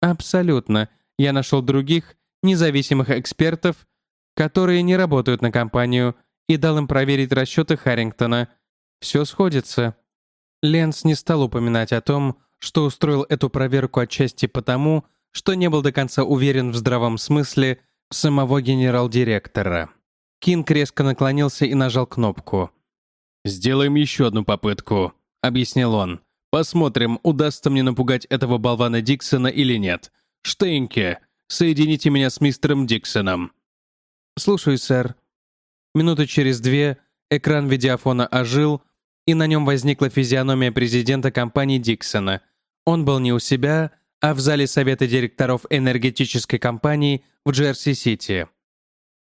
«Абсолютно. Я нашел других, независимых экспертов, которые не работают на компанию, и дал им проверить расчеты Харрингтона. Все сходится». Ленс не стал упоминать о том, что устроил эту проверку отчасти потому, что не был до конца уверен в здравом смысле самого генерал-директора. Кинг резко наклонился и нажал кнопку. «Сделаем еще одну попытку», — объяснил он. «Посмотрим, удастся мне напугать этого болвана Диксона или нет. Штейнке, соедините меня с мистером Диксоном». «Слушаю, сэр». Минуты через две экран видеофона ожил, и на нем возникла физиономия президента компании Диксона. Он был не у себя, а в зале совета директоров энергетической компании в Джерси-Сити.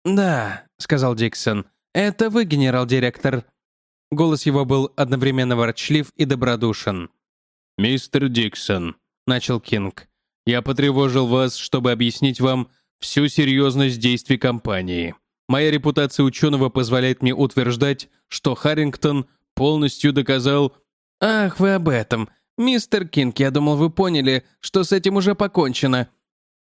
«Да», — сказал Диксон, — «это вы, генерал-директор». Голос его был одновременно ворчлив и добродушен. «Мистер Диксон», — начал Кинг, — «я потревожил вас, чтобы объяснить вам всю серьезность действий компании. Моя репутация ученого позволяет мне утверждать, что Харрингтон полностью доказал...» «Ах, вы об этом. Мистер Кинг, я думал, вы поняли, что с этим уже покончено».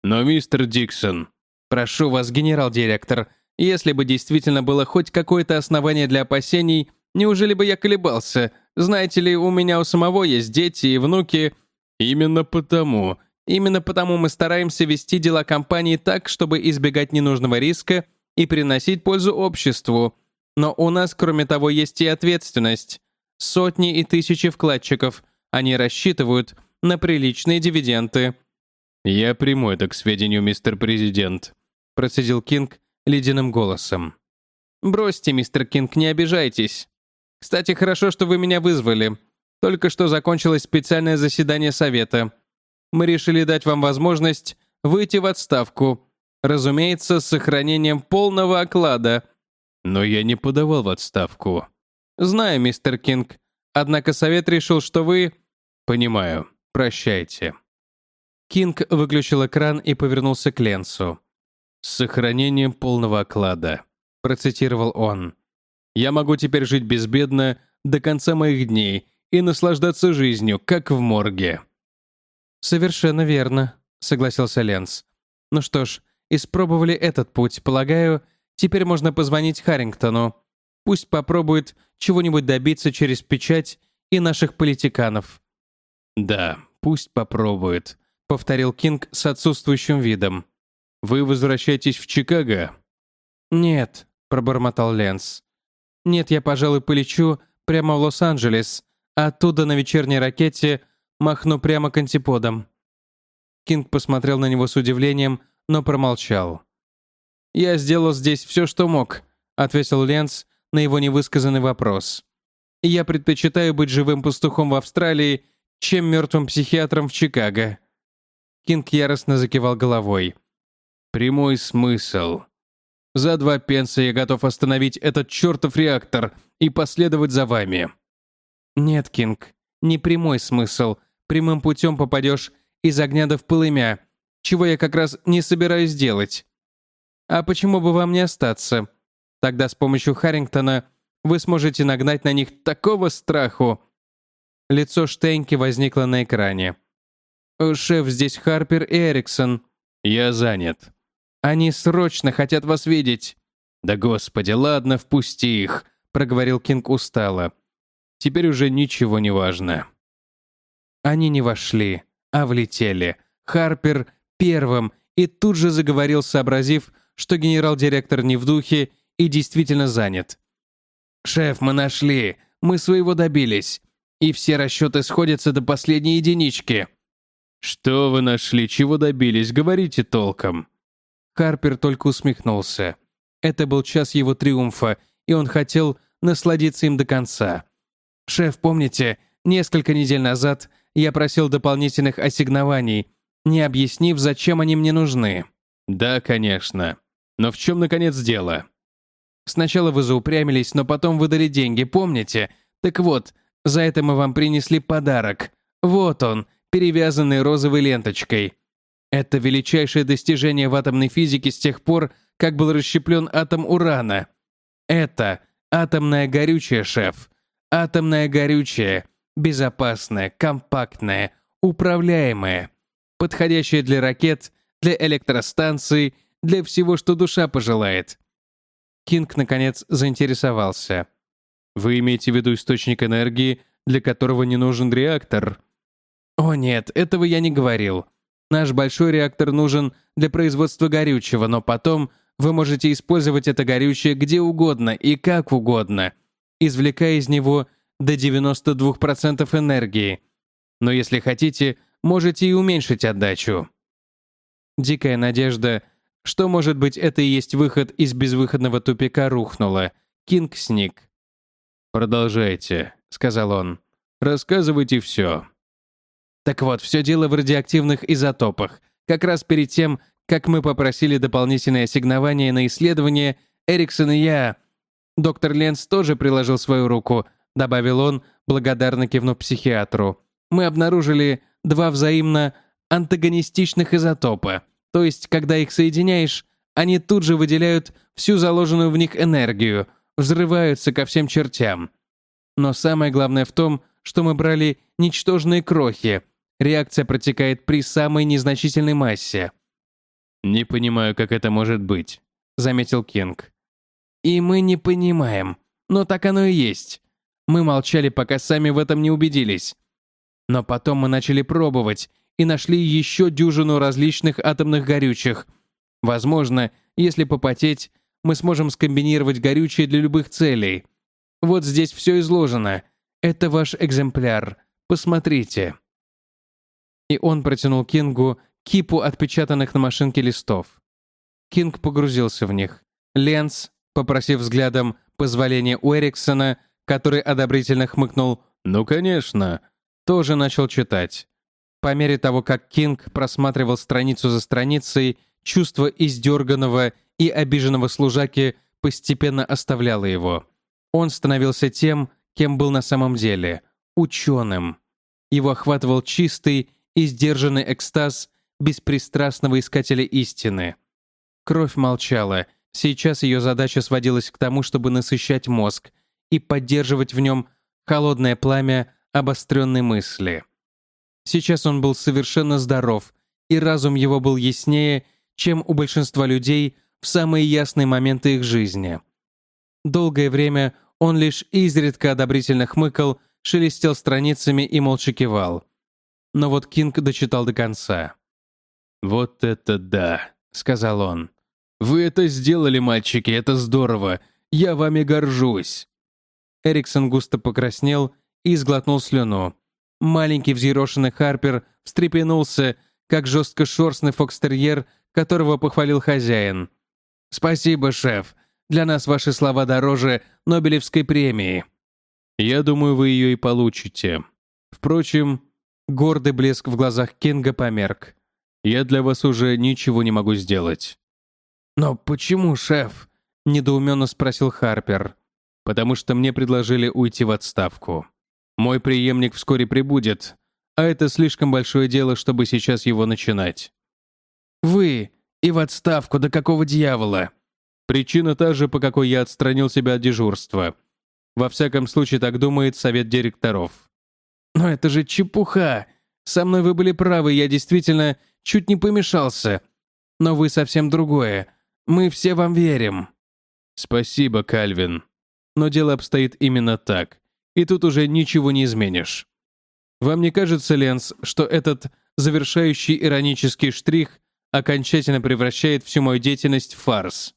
«Но, мистер Диксон...» «Прошу вас, генерал-директор, если бы действительно было хоть какое-то основание для опасений, неужели бы я колебался? Знаете ли, у меня у самого есть дети и внуки...» «Именно потому...» «Именно потому мы стараемся вести дела компании так, чтобы избегать ненужного риска и приносить пользу обществу. Но у нас, кроме того, есть и ответственность. Сотни и тысячи вкладчиков. Они рассчитывают на приличные дивиденды. «Я приму это к сведению, мистер президент», — процедил Кинг ледяным голосом. «Бросьте, мистер Кинг, не обижайтесь. Кстати, хорошо, что вы меня вызвали. Только что закончилось специальное заседание совета. Мы решили дать вам возможность выйти в отставку. Разумеется, с сохранением полного оклада. Но я не подавал в отставку. Знаю, мистер Кинг. Однако совет решил, что вы... Понимаю. Прощайте. Кинг выключил экран и повернулся к Ленсу. «С сохранением полного оклада», — процитировал он. «Я могу теперь жить безбедно до конца моих дней и наслаждаться жизнью, как в морге». «Совершенно верно», — согласился Ленс. «Ну что ж, испробовали этот путь. Полагаю, теперь можно позвонить Харрингтону. Пусть попробует чего-нибудь добиться через печать и наших политиканов». «Да, пусть попробует», — повторил Кинг с отсутствующим видом. «Вы возвращаетесь в Чикаго?» «Нет», — пробормотал Ленс. «Нет, я, пожалуй, полечу прямо в Лос-Анджелес, а оттуда на вечерней ракете махну прямо к антиподам». Кинг посмотрел на него с удивлением, но промолчал. «Я сделал здесь все, что мог», — ответил Ленс на его невысказанный вопрос. «Я предпочитаю быть живым пастухом в Австралии, чем мертвым психиатром в Чикаго». Кинг яростно закивал головой. «Прямой смысл. За два пенса я готов остановить этот чертов реактор и последовать за вами». «Нет, Кинг, не прямой смысл. Прямым путем попадешь из огня до в полымя чего я как раз не собираюсь делать. А почему бы вам не остаться? Тогда с помощью Харрингтона вы сможете нагнать на них такого страху. Лицо Штейнки возникло на экране. «Шеф, здесь Харпер и Эриксон». «Я занят». «Они срочно хотят вас видеть». «Да господи, ладно, впусти их», — проговорил Кинг устало. «Теперь уже ничего не важно». Они не вошли, а влетели. Харпер первым и тут же заговорил, сообразив, что генерал-директор не в духе и действительно занят. «Шеф, мы нашли, мы своего добились, и все расчеты сходятся до последней единички». «Что вы нашли, чего добились, говорите толком». Харпер только усмехнулся. Это был час его триумфа, и он хотел насладиться им до конца. «Шеф, помните, несколько недель назад я просил дополнительных ассигнований, не объяснив, зачем они мне нужны. Да, конечно. Но в чем, наконец, дело? Сначала вы заупрямились, но потом выдали деньги, помните? Так вот, за это мы вам принесли подарок. Вот он, перевязанный розовой ленточкой. Это величайшее достижение в атомной физике с тех пор, как был расщеплен атом урана. Это атомное горючее, шеф. Атомное горючее. Безопасное, компактное, управляемое. Подходящее для ракет, для электростанций, для всего, что душа пожелает. Кинг, наконец, заинтересовался. «Вы имеете в виду источник энергии, для которого не нужен реактор?» «О нет, этого я не говорил. Наш большой реактор нужен для производства горючего, но потом вы можете использовать это горючее где угодно и как угодно, извлекая из него до 92% энергии. Но если хотите, можете и уменьшить отдачу». Дикая надежда, что, может быть, это и есть выход из безвыходного тупика, рухнула. Кинг сник. «Продолжайте», — сказал он. «Рассказывайте все». Так вот, все дело в радиоактивных изотопах. Как раз перед тем, как мы попросили дополнительное ассигнование на исследование, Эриксон и я... Доктор Ленс тоже приложил свою руку, добавил он, благодарно кивнув психиатру. Мы обнаружили два взаимно антагонистичных изотопа. То есть, когда их соединяешь, они тут же выделяют всю заложенную в них энергию, взрываются ко всем чертям. Но самое главное в том, что мы брали ничтожные крохи. Реакция протекает при самой незначительной массе. «Не понимаю, как это может быть», — заметил Кинг. «И мы не понимаем. Но так оно и есть. Мы молчали, пока сами в этом не убедились. Но потом мы начали пробовать, и нашли еще дюжину различных атомных горючих. Возможно, если попотеть, мы сможем скомбинировать горючее для любых целей. Вот здесь все изложено. Это ваш экземпляр. Посмотрите». И он протянул Кингу кипу отпечатанных на машинке листов. Кинг погрузился в них. Ленс, попросив взглядом позволения у Эриксона, который одобрительно хмыкнул «Ну, конечно», тоже начал читать. По мере того, как Кинг просматривал страницу за страницей, чувство издерганного и обиженного служаки постепенно оставляло его. Он становился тем, кем был на самом деле — ученым. Его охватывал чистый и сдержанный экстаз беспристрастного искателя истины. Кровь молчала, сейчас ее задача сводилась к тому, чтобы насыщать мозг и поддерживать в нем холодное пламя обостренной мысли. Сейчас он был совершенно здоров, и разум его был яснее, чем у большинства людей в самые ясные моменты их жизни. Долгое время он лишь изредка одобрительно хмыкал, шелестел страницами и молча кивал. Но вот Кинг дочитал до конца. «Вот это да», — сказал он. «Вы это сделали, мальчики, это здорово. Я вами горжусь». Эриксон густо покраснел и сглотнул слюну. Маленький взъерошенный Харпер встрепенулся, как жесткошерстный фокстерьер, которого похвалил хозяин. «Спасибо, шеф. Для нас ваши слова дороже Нобелевской премии». «Я думаю, вы ее и получите. Впрочем, гордый блеск в глазах Кинга померк. Я для вас уже ничего не могу сделать». «Но почему, шеф?» — недоуменно спросил Харпер. «Потому что мне предложили уйти в отставку». Мой преемник вскоре прибудет, а это слишком большое дело, чтобы сейчас его начинать. Вы и в отставку, до какого дьявола? Причина та же, по какой я отстранил себя от дежурства. Во всяком случае, так думает совет директоров. Но это же чепуха. Со мной вы были правы, я действительно чуть не помешался. Но вы совсем другое. Мы все вам верим. Спасибо, Кальвин. Но дело обстоит именно так и тут уже ничего не изменишь. Вам не кажется, Ленс, что этот завершающий иронический штрих окончательно превращает всю мою деятельность в фарс?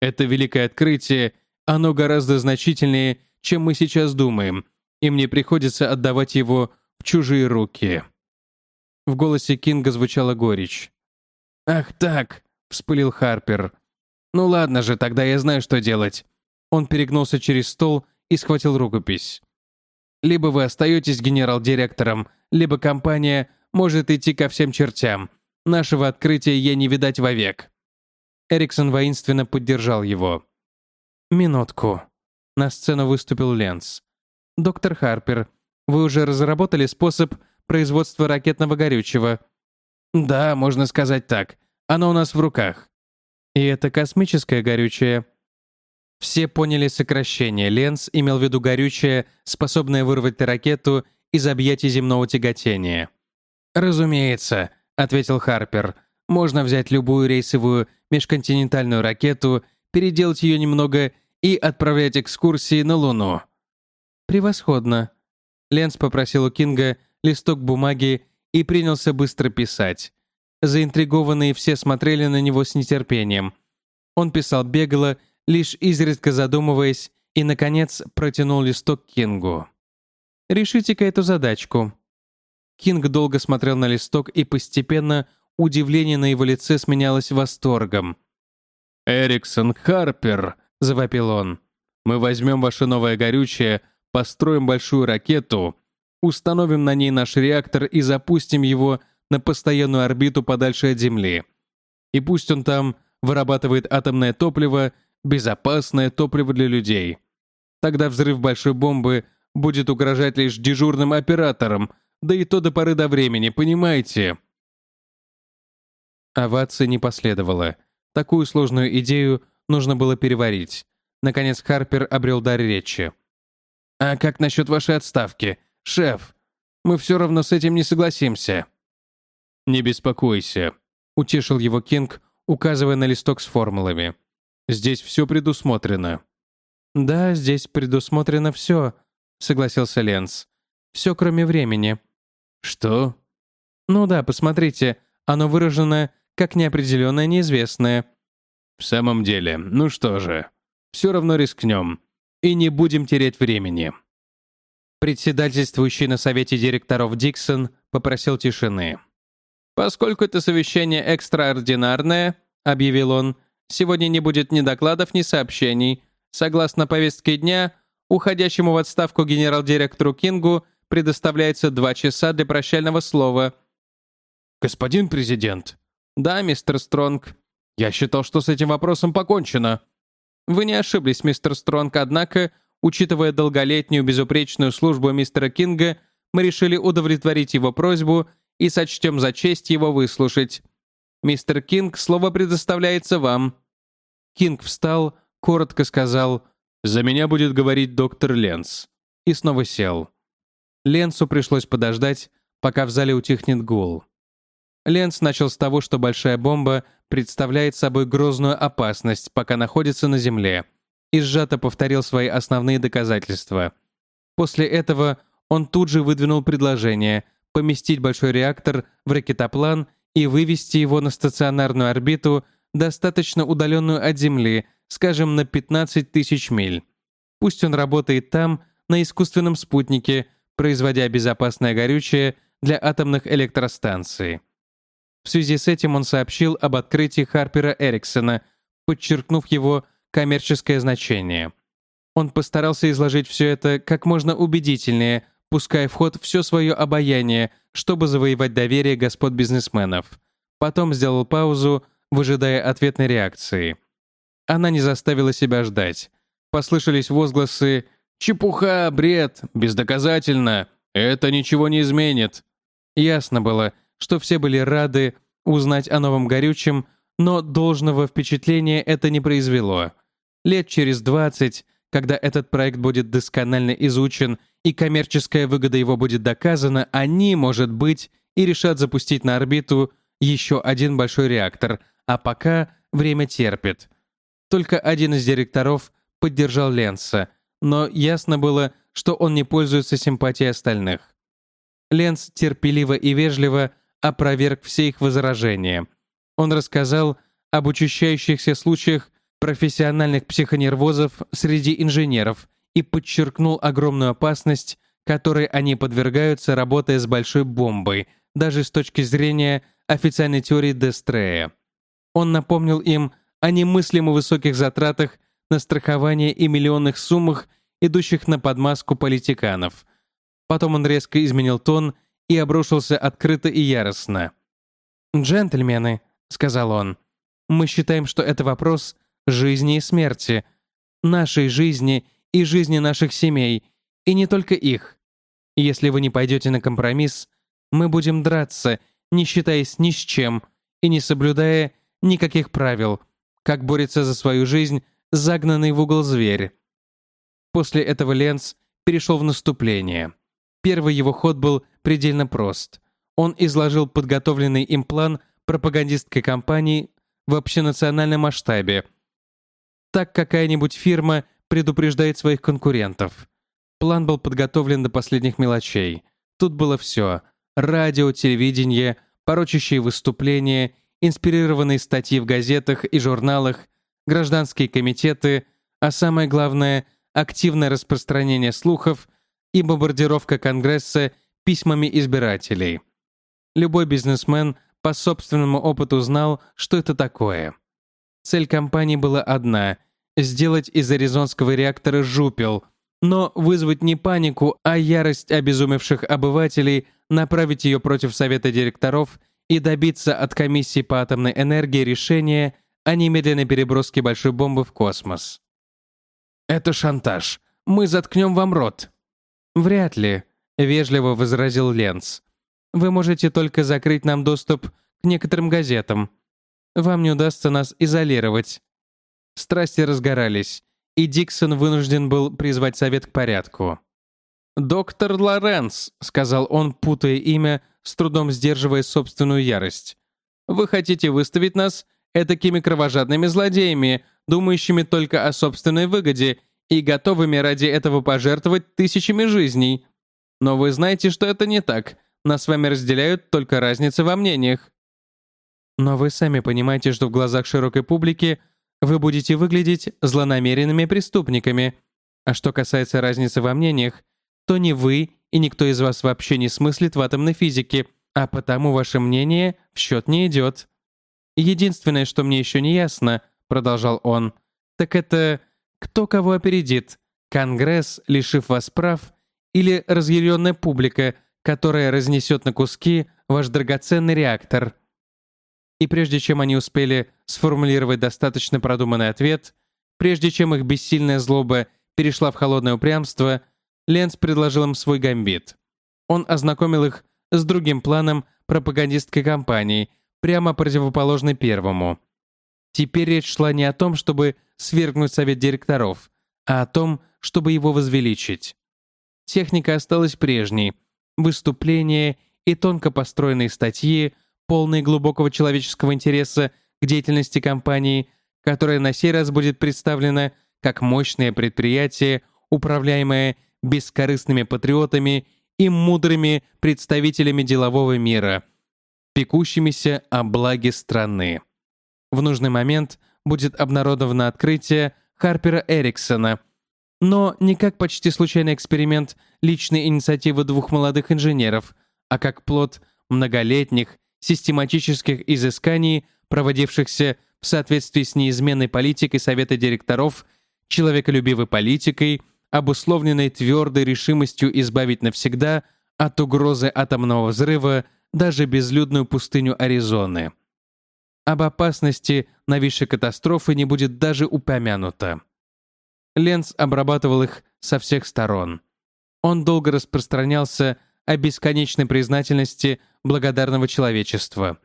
Это великое открытие, оно гораздо значительнее, чем мы сейчас думаем, и мне приходится отдавать его в чужие руки». В голосе Кинга звучала горечь. «Ах так!» — вспылил Харпер. «Ну ладно же, тогда я знаю, что делать». Он перегнулся через стол и схватил рукопись. Либо вы остаетесь генерал-директором, либо компания может идти ко всем чертям. Нашего открытия ей не видать вовек». Эриксон воинственно поддержал его. «Минутку». На сцену выступил Ленс. «Доктор Харпер, вы уже разработали способ производства ракетного горючего. Да, можно сказать так. Оно у нас в руках. И это космическое горючее. Все поняли сокращение. Ленс имел в виду горючее, способное вырвать ракету из объятий земного тяготения. «Разумеется», — ответил Харпер. «Можно взять любую рейсовую межконтинентальную ракету, переделать ее немного и отправлять экскурсии на Луну». «Превосходно». Ленс попросил у Кинга листок бумаги и принялся быстро писать. Заинтригованные все смотрели на него с нетерпением. Он писал бегло, лишь изредка задумываясь, и, наконец, протянул листок Кингу. «Решите-ка эту задачку». Кинг долго смотрел на листок, и постепенно удивление на его лице сменялось восторгом. «Эриксон Харпер», — завопил он, — «мы возьмем ваше новое горючее, построим большую ракету, установим на ней наш реактор и запустим его на постоянную орбиту подальше от Земли. И пусть он там вырабатывает атомное топливо, безопасное топливо для людей. Тогда взрыв большой бомбы будет угрожать лишь дежурным операторам, да и то до поры до времени, понимаете?» Овации не последовало. Такую сложную идею нужно было переварить. Наконец Харпер обрел дар речи. «А как насчет вашей отставки? Шеф, мы все равно с этим не согласимся». «Не беспокойся», — утешил его Кинг, указывая на листок с формулами. «Здесь все предусмотрено». «Да, здесь предусмотрено все», — согласился Ленс. «Все, кроме времени». «Что?» «Ну да, посмотрите, оно выражено как неопределенное неизвестное». «В самом деле, ну что же, все равно рискнем. И не будем терять времени». Председательствующий на совете директоров Диксон попросил тишины. «Поскольку это совещание экстраординарное», — объявил он, «сегодня не будет ни докладов, ни сообщений. Согласно повестке дня, уходящему в отставку генерал-директору Кингу предоставляется два часа для прощального слова». «Господин президент». «Да, мистер Стронг». «Я считал, что с этим вопросом покончено». «Вы не ошиблись, мистер Стронг, однако, учитывая долголетнюю безупречную службу мистера Кинга, мы решили удовлетворить его просьбу и сочтем за честь его выслушать. Мистер Кинг, слово предоставляется вам». Кинг встал, коротко сказал «За меня будет говорить доктор Ленс» и снова сел. Ленсу пришлось подождать, пока в зале утихнет гул. Ленс начал с того, что большая бомба представляет собой грозную опасность, пока находится на Земле, и сжато повторил свои основные доказательства. После этого он тут же выдвинул предложение — поместить большой реактор в ракетоплан и вывести его на стационарную орбиту, достаточно удаленную от Земли, скажем, на 15 тысяч миль. Пусть он работает там, на искусственном спутнике, производя безопасное горючее для атомных электростанций. В связи с этим он сообщил об открытии Харпера Эриксона, подчеркнув его коммерческое значение. Он постарался изложить все это как можно убедительнее, пуская в ход все свое обаяние, чтобы завоевать доверие господ бизнесменов. Потом сделал паузу, выжидая ответной реакции. Она не заставила себя ждать. Послышались возгласы «Чепуха, бред, бездоказательно, это ничего не изменит». Ясно было, что все были рады узнать о новом горючем, но должного впечатления это не произвело. Лет через двадцать, когда этот проект будет досконально изучен и коммерческая выгода его будет доказана, они, может быть, и решат запустить на орбиту еще один большой реактор, а пока время терпит. Только один из директоров поддержал Ленса, но ясно было, что он не пользуется симпатией остальных. Ленс терпеливо и вежливо опроверг все их возражения. Он рассказал об учащающихся случаях профессиональных психонервозов среди инженеров и подчеркнул огромную опасность, которой они подвергаются, работая с большой бомбой, даже с точки зрения официальной теории Дестрея. Он напомнил им о немыслимо высоких затратах на страхование и миллионных суммах, идущих на подмазку политиканов. Потом он резко изменил тон и обрушился открыто и яростно. «Джентльмены», — сказал он, — «мы считаем, что это вопрос жизни и смерти, нашей жизни и жизни наших семей, и не только их. Если вы не пойдете на компромисс, Мы будем драться, не считаясь ни с чем и не соблюдая никаких правил, как борется за свою жизнь загнанный в угол зверь. После этого Ленц перешел в наступление. Первый его ход был предельно прост. Он изложил подготовленный им план пропагандистской кампании в общенациональном масштабе. Так какая-нибудь фирма предупреждает своих конкурентов. План был подготовлен до последних мелочей. Тут было все. Радио, телевидение, порочащие выступления, инспирированные статьи в газетах и журналах, гражданские комитеты, а самое главное — активное распространение слухов и бомбардировка Конгресса письмами избирателей. Любой бизнесмен по собственному опыту знал, что это такое. Цель кампании была одна — сделать из аризонского реактора жупел, но вызвать не панику, а ярость обезумевших обывателей, направить ее против Совета директоров и добиться от комиссии по атомной энергии решения о немедленной переброске большой бомбы в космос. «Это шантаж. Мы заткнем вам рот». «Вряд ли», — вежливо возразил Ленц. «Вы можете только закрыть нам доступ к некоторым газетам. Вам не удастся нас изолировать». Страсти разгорались, и Диксон вынужден был призвать совет к порядку. «Доктор Лоренс», — сказал он, путая имя, с трудом сдерживая собственную ярость. «Вы хотите выставить нас этакими кровожадными злодеями, думающими только о собственной выгоде и готовыми ради этого пожертвовать тысячами жизней. Но вы знаете, что это не так. Нас с вами разделяют только разницы во мнениях. Но вы сами понимаете, что в глазах широкой публики вы будете выглядеть злонамеренными преступниками. А что касается разницы во мнениях, то ни вы и никто из вас вообще не смыслит в атомной физике, а потому ваше мнение в счет не идет. Единственное, что мне еще не ясно, продолжал он, так это кто кого опередит, Конгресс, лишив вас прав, или разъяренная публика, которая разнесет на куски ваш драгоценный реактор. И прежде чем они успели сформулировать достаточно продуманный ответ, прежде чем их бессильная злоба перешла в холодное упрямство, Ленц предложил им свой гамбит. Он ознакомил их с другим планом пропагандистской кампании, прямо противоположный первому. Теперь речь шла не о том, чтобы свергнуть совет директоров, а о том, чтобы его возвеличить. Техника осталась прежней. Выступления и тонко построенные статьи, полные глубокого человеческого интереса к деятельности компании, которая на сей раз будет представлена как мощное предприятие, управляемое бескорыстными патриотами и мудрыми представителями делового мира, пекущимися о благе страны. В нужный момент будет обнародовано открытие Харпера Эриксона, но не как почти случайный эксперимент личной инициативы двух молодых инженеров, а как плод многолетних, систематических изысканий, проводившихся в соответствии с неизменной политикой Совета директоров, человеколюбивой политикой, обусловленной твердой решимостью избавить навсегда от угрозы атомного взрыва даже безлюдную пустыню Аризоны. Об опасности нависшей катастрофы не будет даже упомянуто. Ленц обрабатывал их со всех сторон. Он долго распространялся о бесконечной признательности благодарного человечества.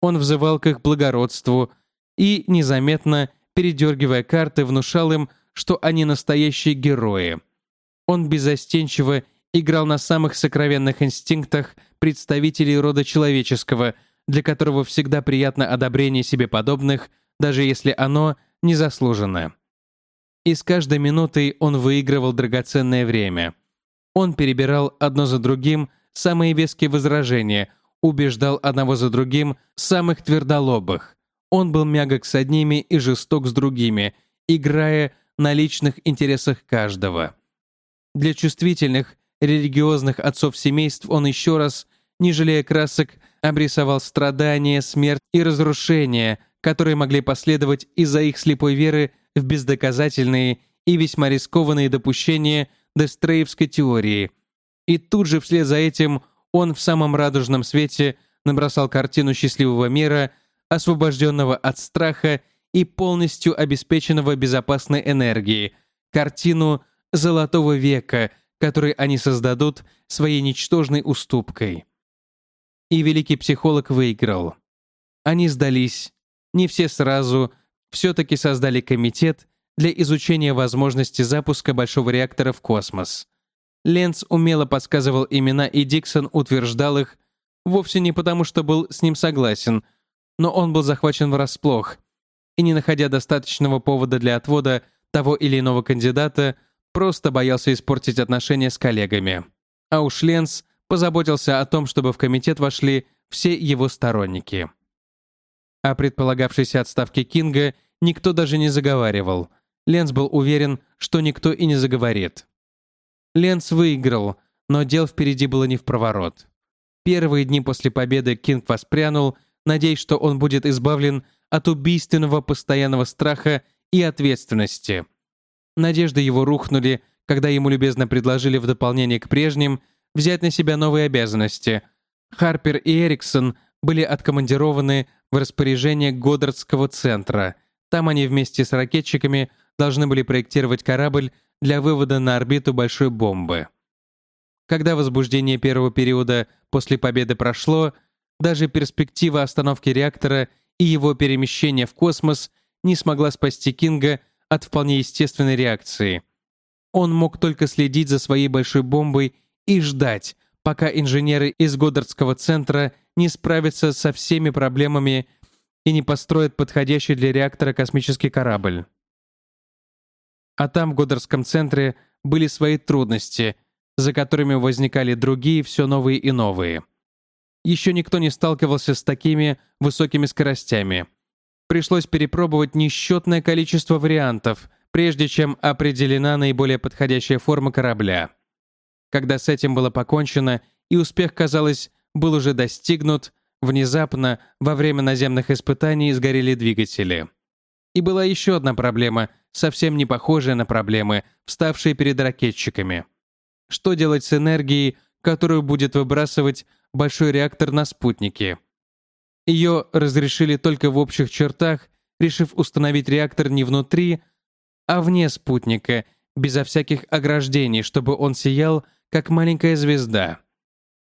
Он взывал к их благородству и, незаметно, передергивая карты, внушал им, что они настоящие герои. Он безостенчиво играл на самых сокровенных инстинктах представителей рода человеческого – для которого всегда приятно одобрение себе подобных, даже если оно незаслуженное. И с каждой минутой он выигрывал драгоценное время. Он перебирал одно за другим самые веские возражения, убеждал одного за другим самых твердолобых. Он был мягок с одними и жесток с другими, играя на личных интересах каждого. Для чувствительных, религиозных отцов семейств он еще раз, не жалея красок, обрисовал страдания, смерть и разрушения, которые могли последовать из-за их слепой веры в бездоказательные и весьма рискованные допущения Дестреевской теории. И тут же вслед за этим он в самом радужном свете набросал картину счастливого мира, освобожденного от страха и полностью обеспеченного безопасной энергией, картину «Золотого века», который они создадут своей ничтожной уступкой. И великий психолог выиграл. Они сдались. Не все сразу. Все-таки создали комитет для изучения возможности запуска большого реактора в космос. Ленц умело подсказывал имена, и Диксон утверждал их вовсе не потому, что был с ним согласен, но он был захвачен врасплох и, не находя достаточного повода для отвода того или иного кандидата, просто боялся испортить отношения с коллегами. А уж Ленц позаботился о том, чтобы в комитет вошли все его сторонники. О предполагавшейся отставке Кинга никто даже не заговаривал. Ленц был уверен, что никто и не заговорит. Ленц выиграл, но дел впереди было не в проворот. Первые дни после победы Кинг воспрянул, надеясь, что он будет избавлен от убийственного постоянного страха и ответственности. Надежды его рухнули, когда ему любезно предложили в дополнение к прежним взять на себя новые обязанности. Харпер и Эриксон были откомандированы в распоряжение Годдардского центра. Там они вместе с ракетчиками должны были проектировать корабль для вывода на орбиту большой бомбы. Когда возбуждение первого периода после победы прошло, даже перспектива остановки реактора и его перемещения в космос не смогла спасти Кинга от вполне естественной реакции. Он мог только следить за своей большой бомбой и ждать, пока инженеры из Годдардского центра не справятся со всеми проблемами и не построят подходящий для реактора космический корабль. А там, в Годдардском центре, были свои трудности, за которыми возникали другие, все новые и новые. Еще никто не сталкивался с такими высокими скоростями. Пришлось перепробовать несчетное количество вариантов, прежде чем определена наиболее подходящая форма корабля. Когда с этим было покончено, и успех, казалось, был уже достигнут, внезапно, во время наземных испытаний, сгорели двигатели. И была еще одна проблема, совсем не похожая на проблемы, вставшие перед ракетчиками. Что делать с энергией, которую будет выбрасывать большой реактор на спутнике? Ее разрешили только в общих чертах, решив установить реактор не внутри, а вне спутника, безо всяких ограждений, чтобы он сиял, как маленькая звезда.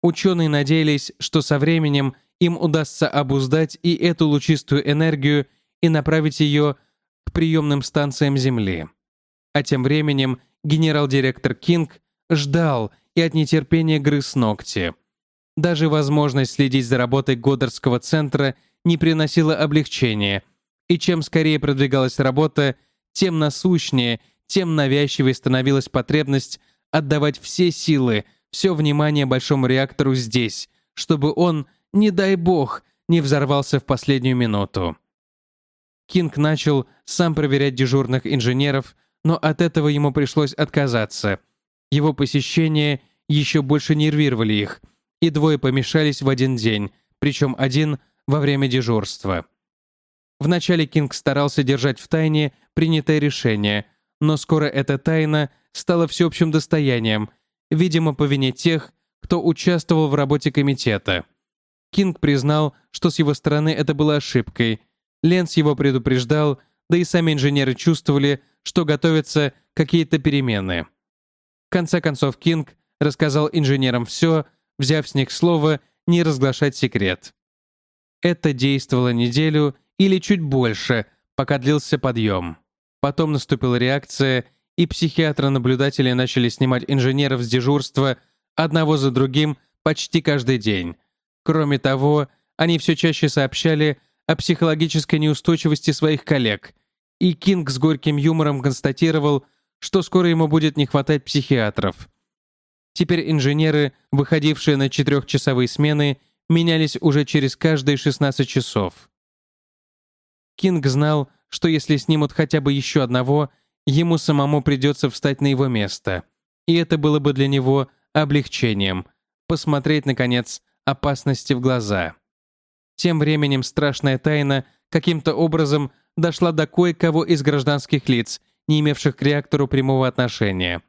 Ученые надеялись, что со временем им удастся обуздать и эту лучистую энергию и направить ее к приемным станциям Земли. А тем временем генерал-директор Кинг ждал и от нетерпения грыз ногти. Даже возможность следить за работой Годдардского центра не приносила облегчения, и чем скорее продвигалась работа, тем насущнее, тем навязчивой становилась потребность отдавать все силы, все внимание большому реактору здесь, чтобы он, не дай бог, не взорвался в последнюю минуту. Кинг начал сам проверять дежурных инженеров, но от этого ему пришлось отказаться. Его посещения еще больше нервировали их, и двое помешались в один день, причем один во время дежурства. Вначале Кинг старался держать в тайне принятое решение, но скоро эта тайна стала всеобщим достоянием, видимо, по вине тех, кто участвовал в работе комитета. Кинг признал, что с его стороны это было ошибкой. Ленс его предупреждал, да и сами инженеры чувствовали, что готовятся какие-то перемены. В конце концов, Кинг рассказал инженерам все, взяв с них слово не разглашать секрет. Это действовало неделю или чуть больше, пока длился подъем. Потом наступила реакция, и психиатры-наблюдатели начали снимать инженеров с дежурства одного за другим почти каждый день. Кроме того, они все чаще сообщали о психологической неустойчивости своих коллег, и Кинг с горьким юмором констатировал, что скоро ему будет не хватать психиатров. Теперь инженеры, выходившие на четырехчасовые смены, менялись уже через каждые 16 часов. Кинг знал, что если снимут хотя бы еще одного, ему самому придется встать на его место. И это было бы для него облегчением — посмотреть, наконец, опасности в глаза. Тем временем страшная тайна каким-то образом дошла до кое-кого из гражданских лиц, не имевших к реактору прямого отношения.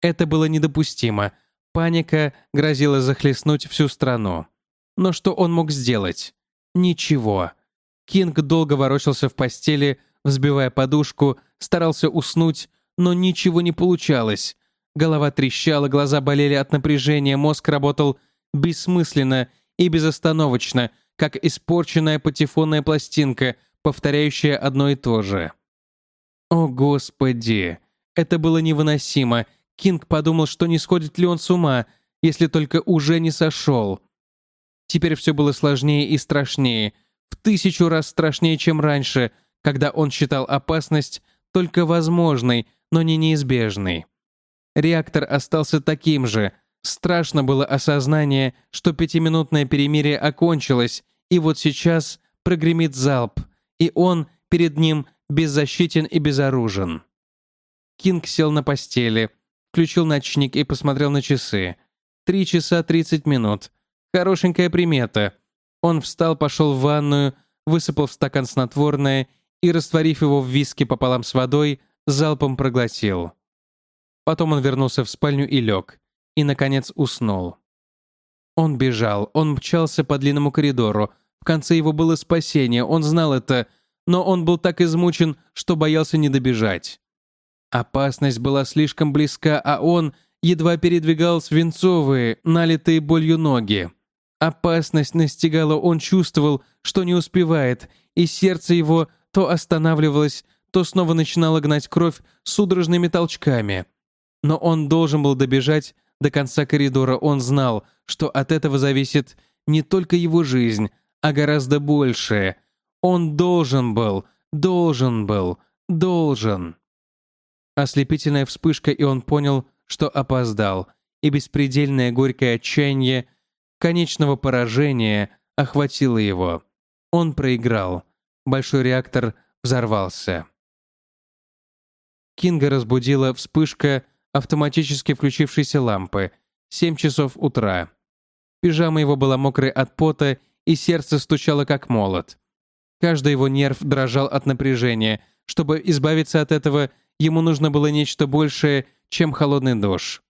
Это было недопустимо. Паника грозила захлестнуть всю страну. Но что он мог сделать? Ничего. Кинг долго ворочался в постели, взбивая подушку, старался уснуть, но ничего не получалось. Голова трещала, глаза болели от напряжения, мозг работал бессмысленно и безостановочно, как испорченная патефонная пластинка, повторяющая одно и то же. О, Господи! Это было невыносимо. Кинг подумал, что не сходит ли он с ума, если только уже не сошел. Теперь все было сложнее и страшнее, в тысячу раз страшнее, чем раньше, когда он считал опасность только возможной, но не неизбежной. Реактор остался таким же. Страшно было осознание, что пятиминутное перемирие окончилось, и вот сейчас прогремит залп, и он перед ним беззащитен и безоружен. Кинг сел на постели, включил ночник и посмотрел на часы. Три часа тридцать минут. Хорошенькая примета. Он встал, пошел в ванную, высыпал в стакан снотворное и, растворив его в виске пополам с водой, залпом проглотил. Потом он вернулся в спальню и лег. И, наконец, уснул. Он бежал, он мчался по длинному коридору. В конце его было спасение, он знал это, но он был так измучен, что боялся не добежать. Опасность была слишком близка, а он едва передвигал свинцовые, налитые болью ноги. Опасность настигала, он чувствовал, что не успевает, и сердце его то останавливалось, то снова начинало гнать кровь судорожными толчками. Но он должен был добежать до конца коридора, он знал, что от этого зависит не только его жизнь, а гораздо большее. Он должен был, должен был, должен. Ослепительная вспышка, и он понял, что опоздал, и беспредельное горькое отчаяние конечного поражения охватило его. Он проиграл. Большой реактор взорвался. Кинга разбудила вспышка автоматически включившейся лампы. Семь часов утра. Пижама его была мокрой от пота, и сердце стучало как молот. Каждый его нерв дрожал от напряжения. Чтобы избавиться от этого, ему нужно было нечто большее, чем холодный душ.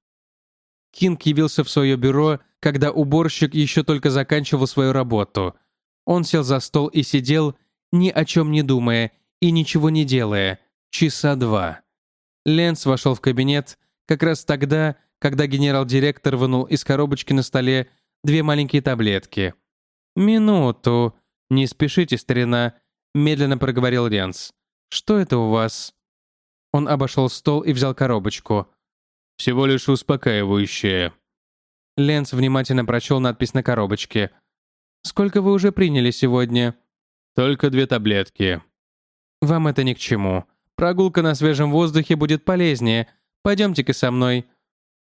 Кинг явился в свое бюро, когда уборщик еще только заканчивал свою работу. Он сел за стол и сидел, ни о чем не думая и ничего не делая, часа два. Ленс вошел в кабинет как раз тогда, когда генерал-директор вынул из коробочки на столе две маленькие таблетки. «Минуту. Не спешите, старина», — медленно проговорил Ленс. «Что это у вас?» Он обошел стол и взял коробочку. «Всего лишь успокаивающее». Ленс внимательно прочел надпись на коробочке. «Сколько вы уже приняли сегодня?» «Только две таблетки». «Вам это ни к чему. Прогулка на свежем воздухе будет полезнее. Пойдемте-ка со мной».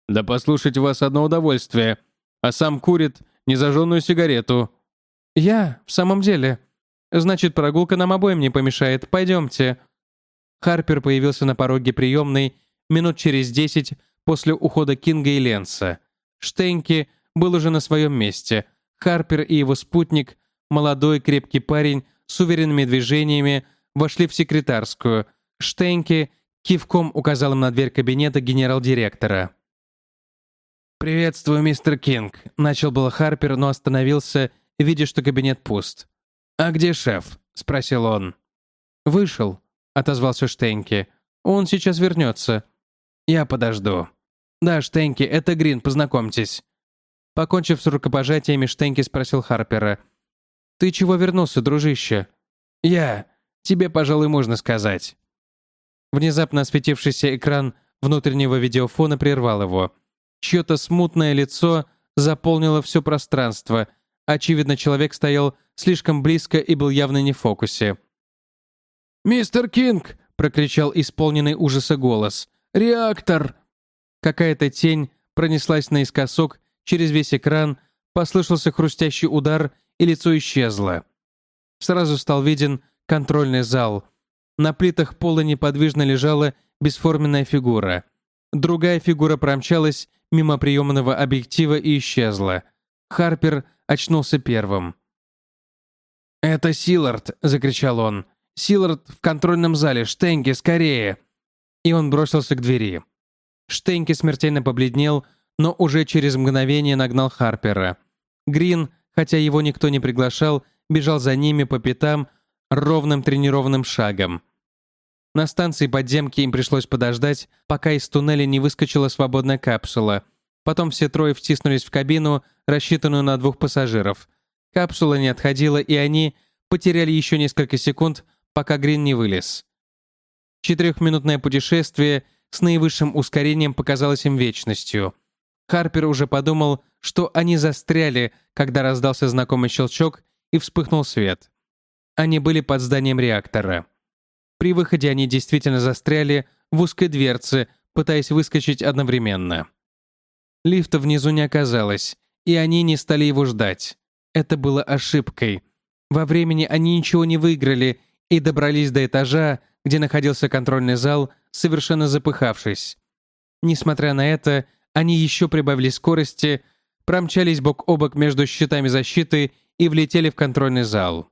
«Да послушать вас одно удовольствие. А сам курит незажженную сигарету». «Я? В самом деле? Значит, прогулка нам обоим не помешает. Пойдемте». Харпер появился на пороге приемной минут через десять после ухода Кинга и Ленса. Штейнки был уже на своем месте. Харпер и его спутник, молодой крепкий парень с уверенными движениями, вошли в секретарскую. Штейнки кивком указал им на дверь кабинета генерал-директора. «Приветствую, мистер Кинг», — начал был Харпер, но остановился, видя, что кабинет пуст. «А где шеф?» — спросил он. «Вышел», — отозвался Штейнки. «Он сейчас вернется». «Я подожду». «Да, Штенки, это Грин, познакомьтесь». Покончив с рукопожатиями, Штенки спросил Харпера. «Ты чего вернулся, дружище?» «Я. Тебе, пожалуй, можно сказать». Внезапно осветившийся экран внутреннего видеофона прервал его. Чье-то смутное лицо заполнило все пространство. Очевидно, человек стоял слишком близко и был явно не в фокусе. «Мистер Кинг!» — прокричал исполненный ужаса голос. «Реактор!» Какая-то тень пронеслась наискосок через весь экран, послышался хрустящий удар, и лицо исчезло. Сразу стал виден контрольный зал. На плитах пола неподвижно лежала бесформенная фигура. Другая фигура промчалась мимо приемного объектива и исчезла. Харпер очнулся первым. «Это Силард!» — закричал он. «Силард в контрольном зале! Штенги, скорее!» И он бросился к двери. Штейнки смертельно побледнел, но уже через мгновение нагнал Харпера. Грин, хотя его никто не приглашал, бежал за ними по пятам ровным тренированным шагом. На станции подземки им пришлось подождать, пока из туннеля не выскочила свободная капсула. Потом все трое втиснулись в кабину, рассчитанную на двух пассажиров. Капсула не отходила, и они потеряли еще несколько секунд, пока Грин не вылез. Четырехминутное путешествие с наивысшим ускорением показалось им вечностью. Харпер уже подумал, что они застряли, когда раздался знакомый щелчок и вспыхнул свет. Они были под зданием реактора. При выходе они действительно застряли в узкой дверце, пытаясь выскочить одновременно. Лифта внизу не оказалось, и они не стали его ждать. Это было ошибкой. Во времени они ничего не выиграли и добрались до этажа, где находился контрольный зал, совершенно запыхавшись. Несмотря на это, они еще прибавили скорости, промчались бок о бок между щитами защиты и влетели в контрольный зал.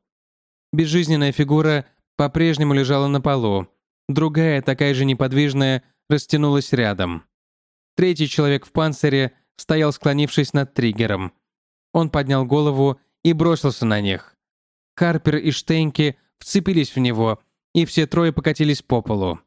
Безжизненная фигура по-прежнему лежала на полу. Другая, такая же неподвижная, растянулась рядом. Третий человек в панцире стоял, склонившись над триггером. Он поднял голову и бросился на них. Карпер и Штейнки вцепились в него, и все трое покатились по полу.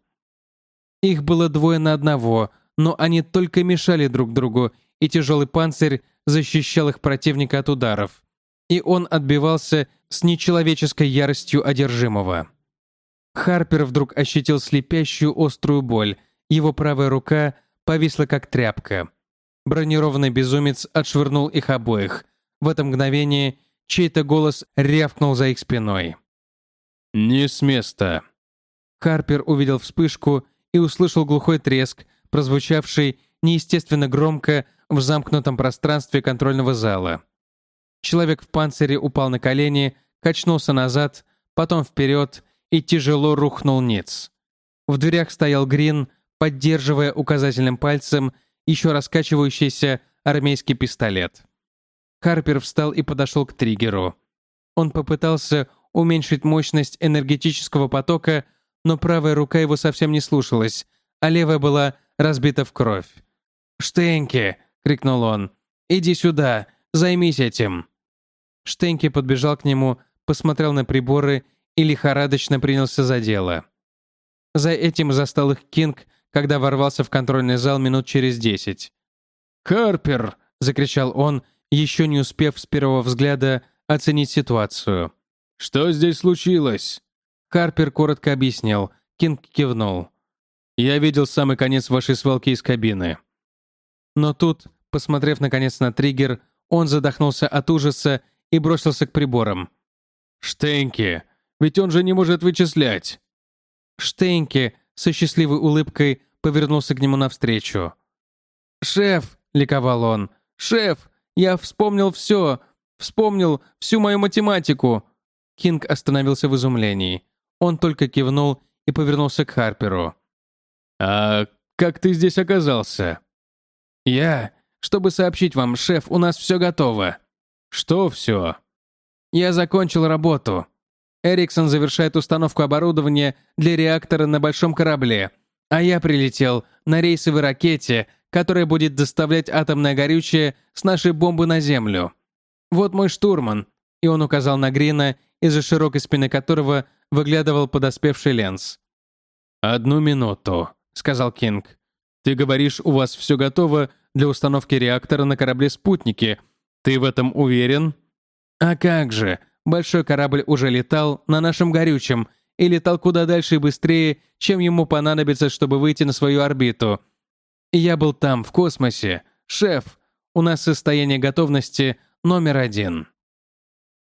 Их было двое на одного, но они только мешали друг другу, и тяжелый панцирь защищал их противника от ударов. И он отбивался с нечеловеческой яростью одержимого. Харпер вдруг ощутил слепящую острую боль, его правая рука повисла как тряпка. Бронированный безумец отшвырнул их обоих. В это мгновение чей-то голос рявкнул за их спиной. «Не с места». Харпер увидел вспышку и услышал глухой треск, прозвучавший неестественно громко в замкнутом пространстве контрольного зала. Человек в панцире упал на колени, качнулся назад, потом вперед и тяжело рухнул ниц. В дверях стоял Грин, поддерживая указательным пальцем еще раскачивающийся армейский пистолет. Харпер встал и подошел к триггеру. Он попытался уменьшить мощность энергетического потока, но правая рука его совсем не слушалась, а левая была разбита в кровь. «Штенки!» — крикнул он. «Иди сюда! Займись этим!» Штенки подбежал к нему, посмотрел на приборы и лихорадочно принялся за дело. За этим застал их Кинг когда ворвался в контрольный зал минут через десять. «Карпер!» — закричал он, еще не успев с первого взгляда оценить ситуацию. «Что здесь случилось?» Карпер коротко объяснил. Кинг кивнул. «Я видел самый конец вашей свалки из кабины». Но тут, посмотрев наконец на триггер, он задохнулся от ужаса и бросился к приборам. «Штенки! Ведь он же не может вычислять!» Штенки со счастливой улыбкой повернулся к нему навстречу. «Шеф!» — ликовал он. «Шеф! Я вспомнил все! Вспомнил всю мою математику!» Кинг остановился в изумлении. Он только кивнул и повернулся к Харперу. «А как ты здесь оказался?» «Я? Чтобы сообщить вам, шеф, у нас все готово». «Что все?» «Я закончил работу. Эриксон завершает установку оборудования для реактора на большом корабле, а я прилетел на рейсовой ракете, которая будет доставлять атомное горючее с нашей бомбы на Землю. Вот мой штурман». И он указал на Грина, из-за широкой спины которого выглядывал подоспевший Ленс. «Одну минуту», — сказал Кинг. «Ты говоришь, у вас все готово для установки реактора на корабле-спутнике. Ты в этом уверен?» «А как же? Большой корабль уже летал на нашем горючем и летал куда дальше и быстрее, чем ему понадобится, чтобы выйти на свою орбиту. И я был там, в космосе. Шеф, у нас состояние готовности номер один.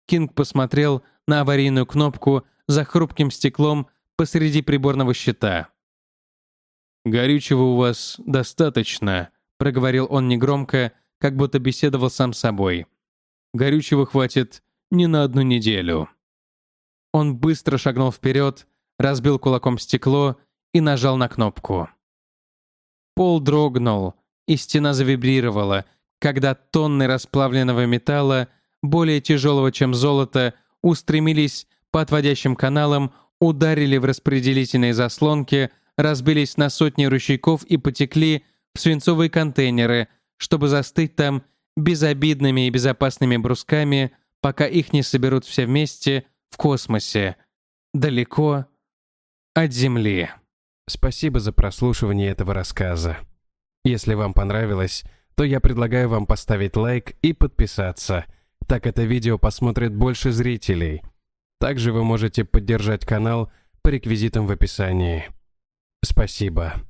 Кинг посмотрел на аварийную кнопку за хрупким стеклом посреди приборного щита. «Горючего у вас достаточно», — проговорил он негромко, как будто беседовал сам с собой. «Горючего хватит не на одну неделю. Он быстро шагнул вперед, разбил кулаком стекло и нажал на кнопку. Пол дрогнул, и стена завибрировала, когда тонны расплавленного металла, более тяжелого, чем золото, устремились по отводящим каналам, ударили в распределительные заслонки, разбились на сотни ручейков и потекли в свинцовые контейнеры, чтобы застыть там безобидными и безопасными брусками, пока их не соберут все вместе в космосе, далеко от Земли. Спасибо за прослушивание этого рассказа. Если вам понравилось, то я предлагаю вам поставить лайк и подписаться. Так это видео посмотрит больше зрителей. Также вы можете поддержать канал по реквизитам в описании. Спасибо.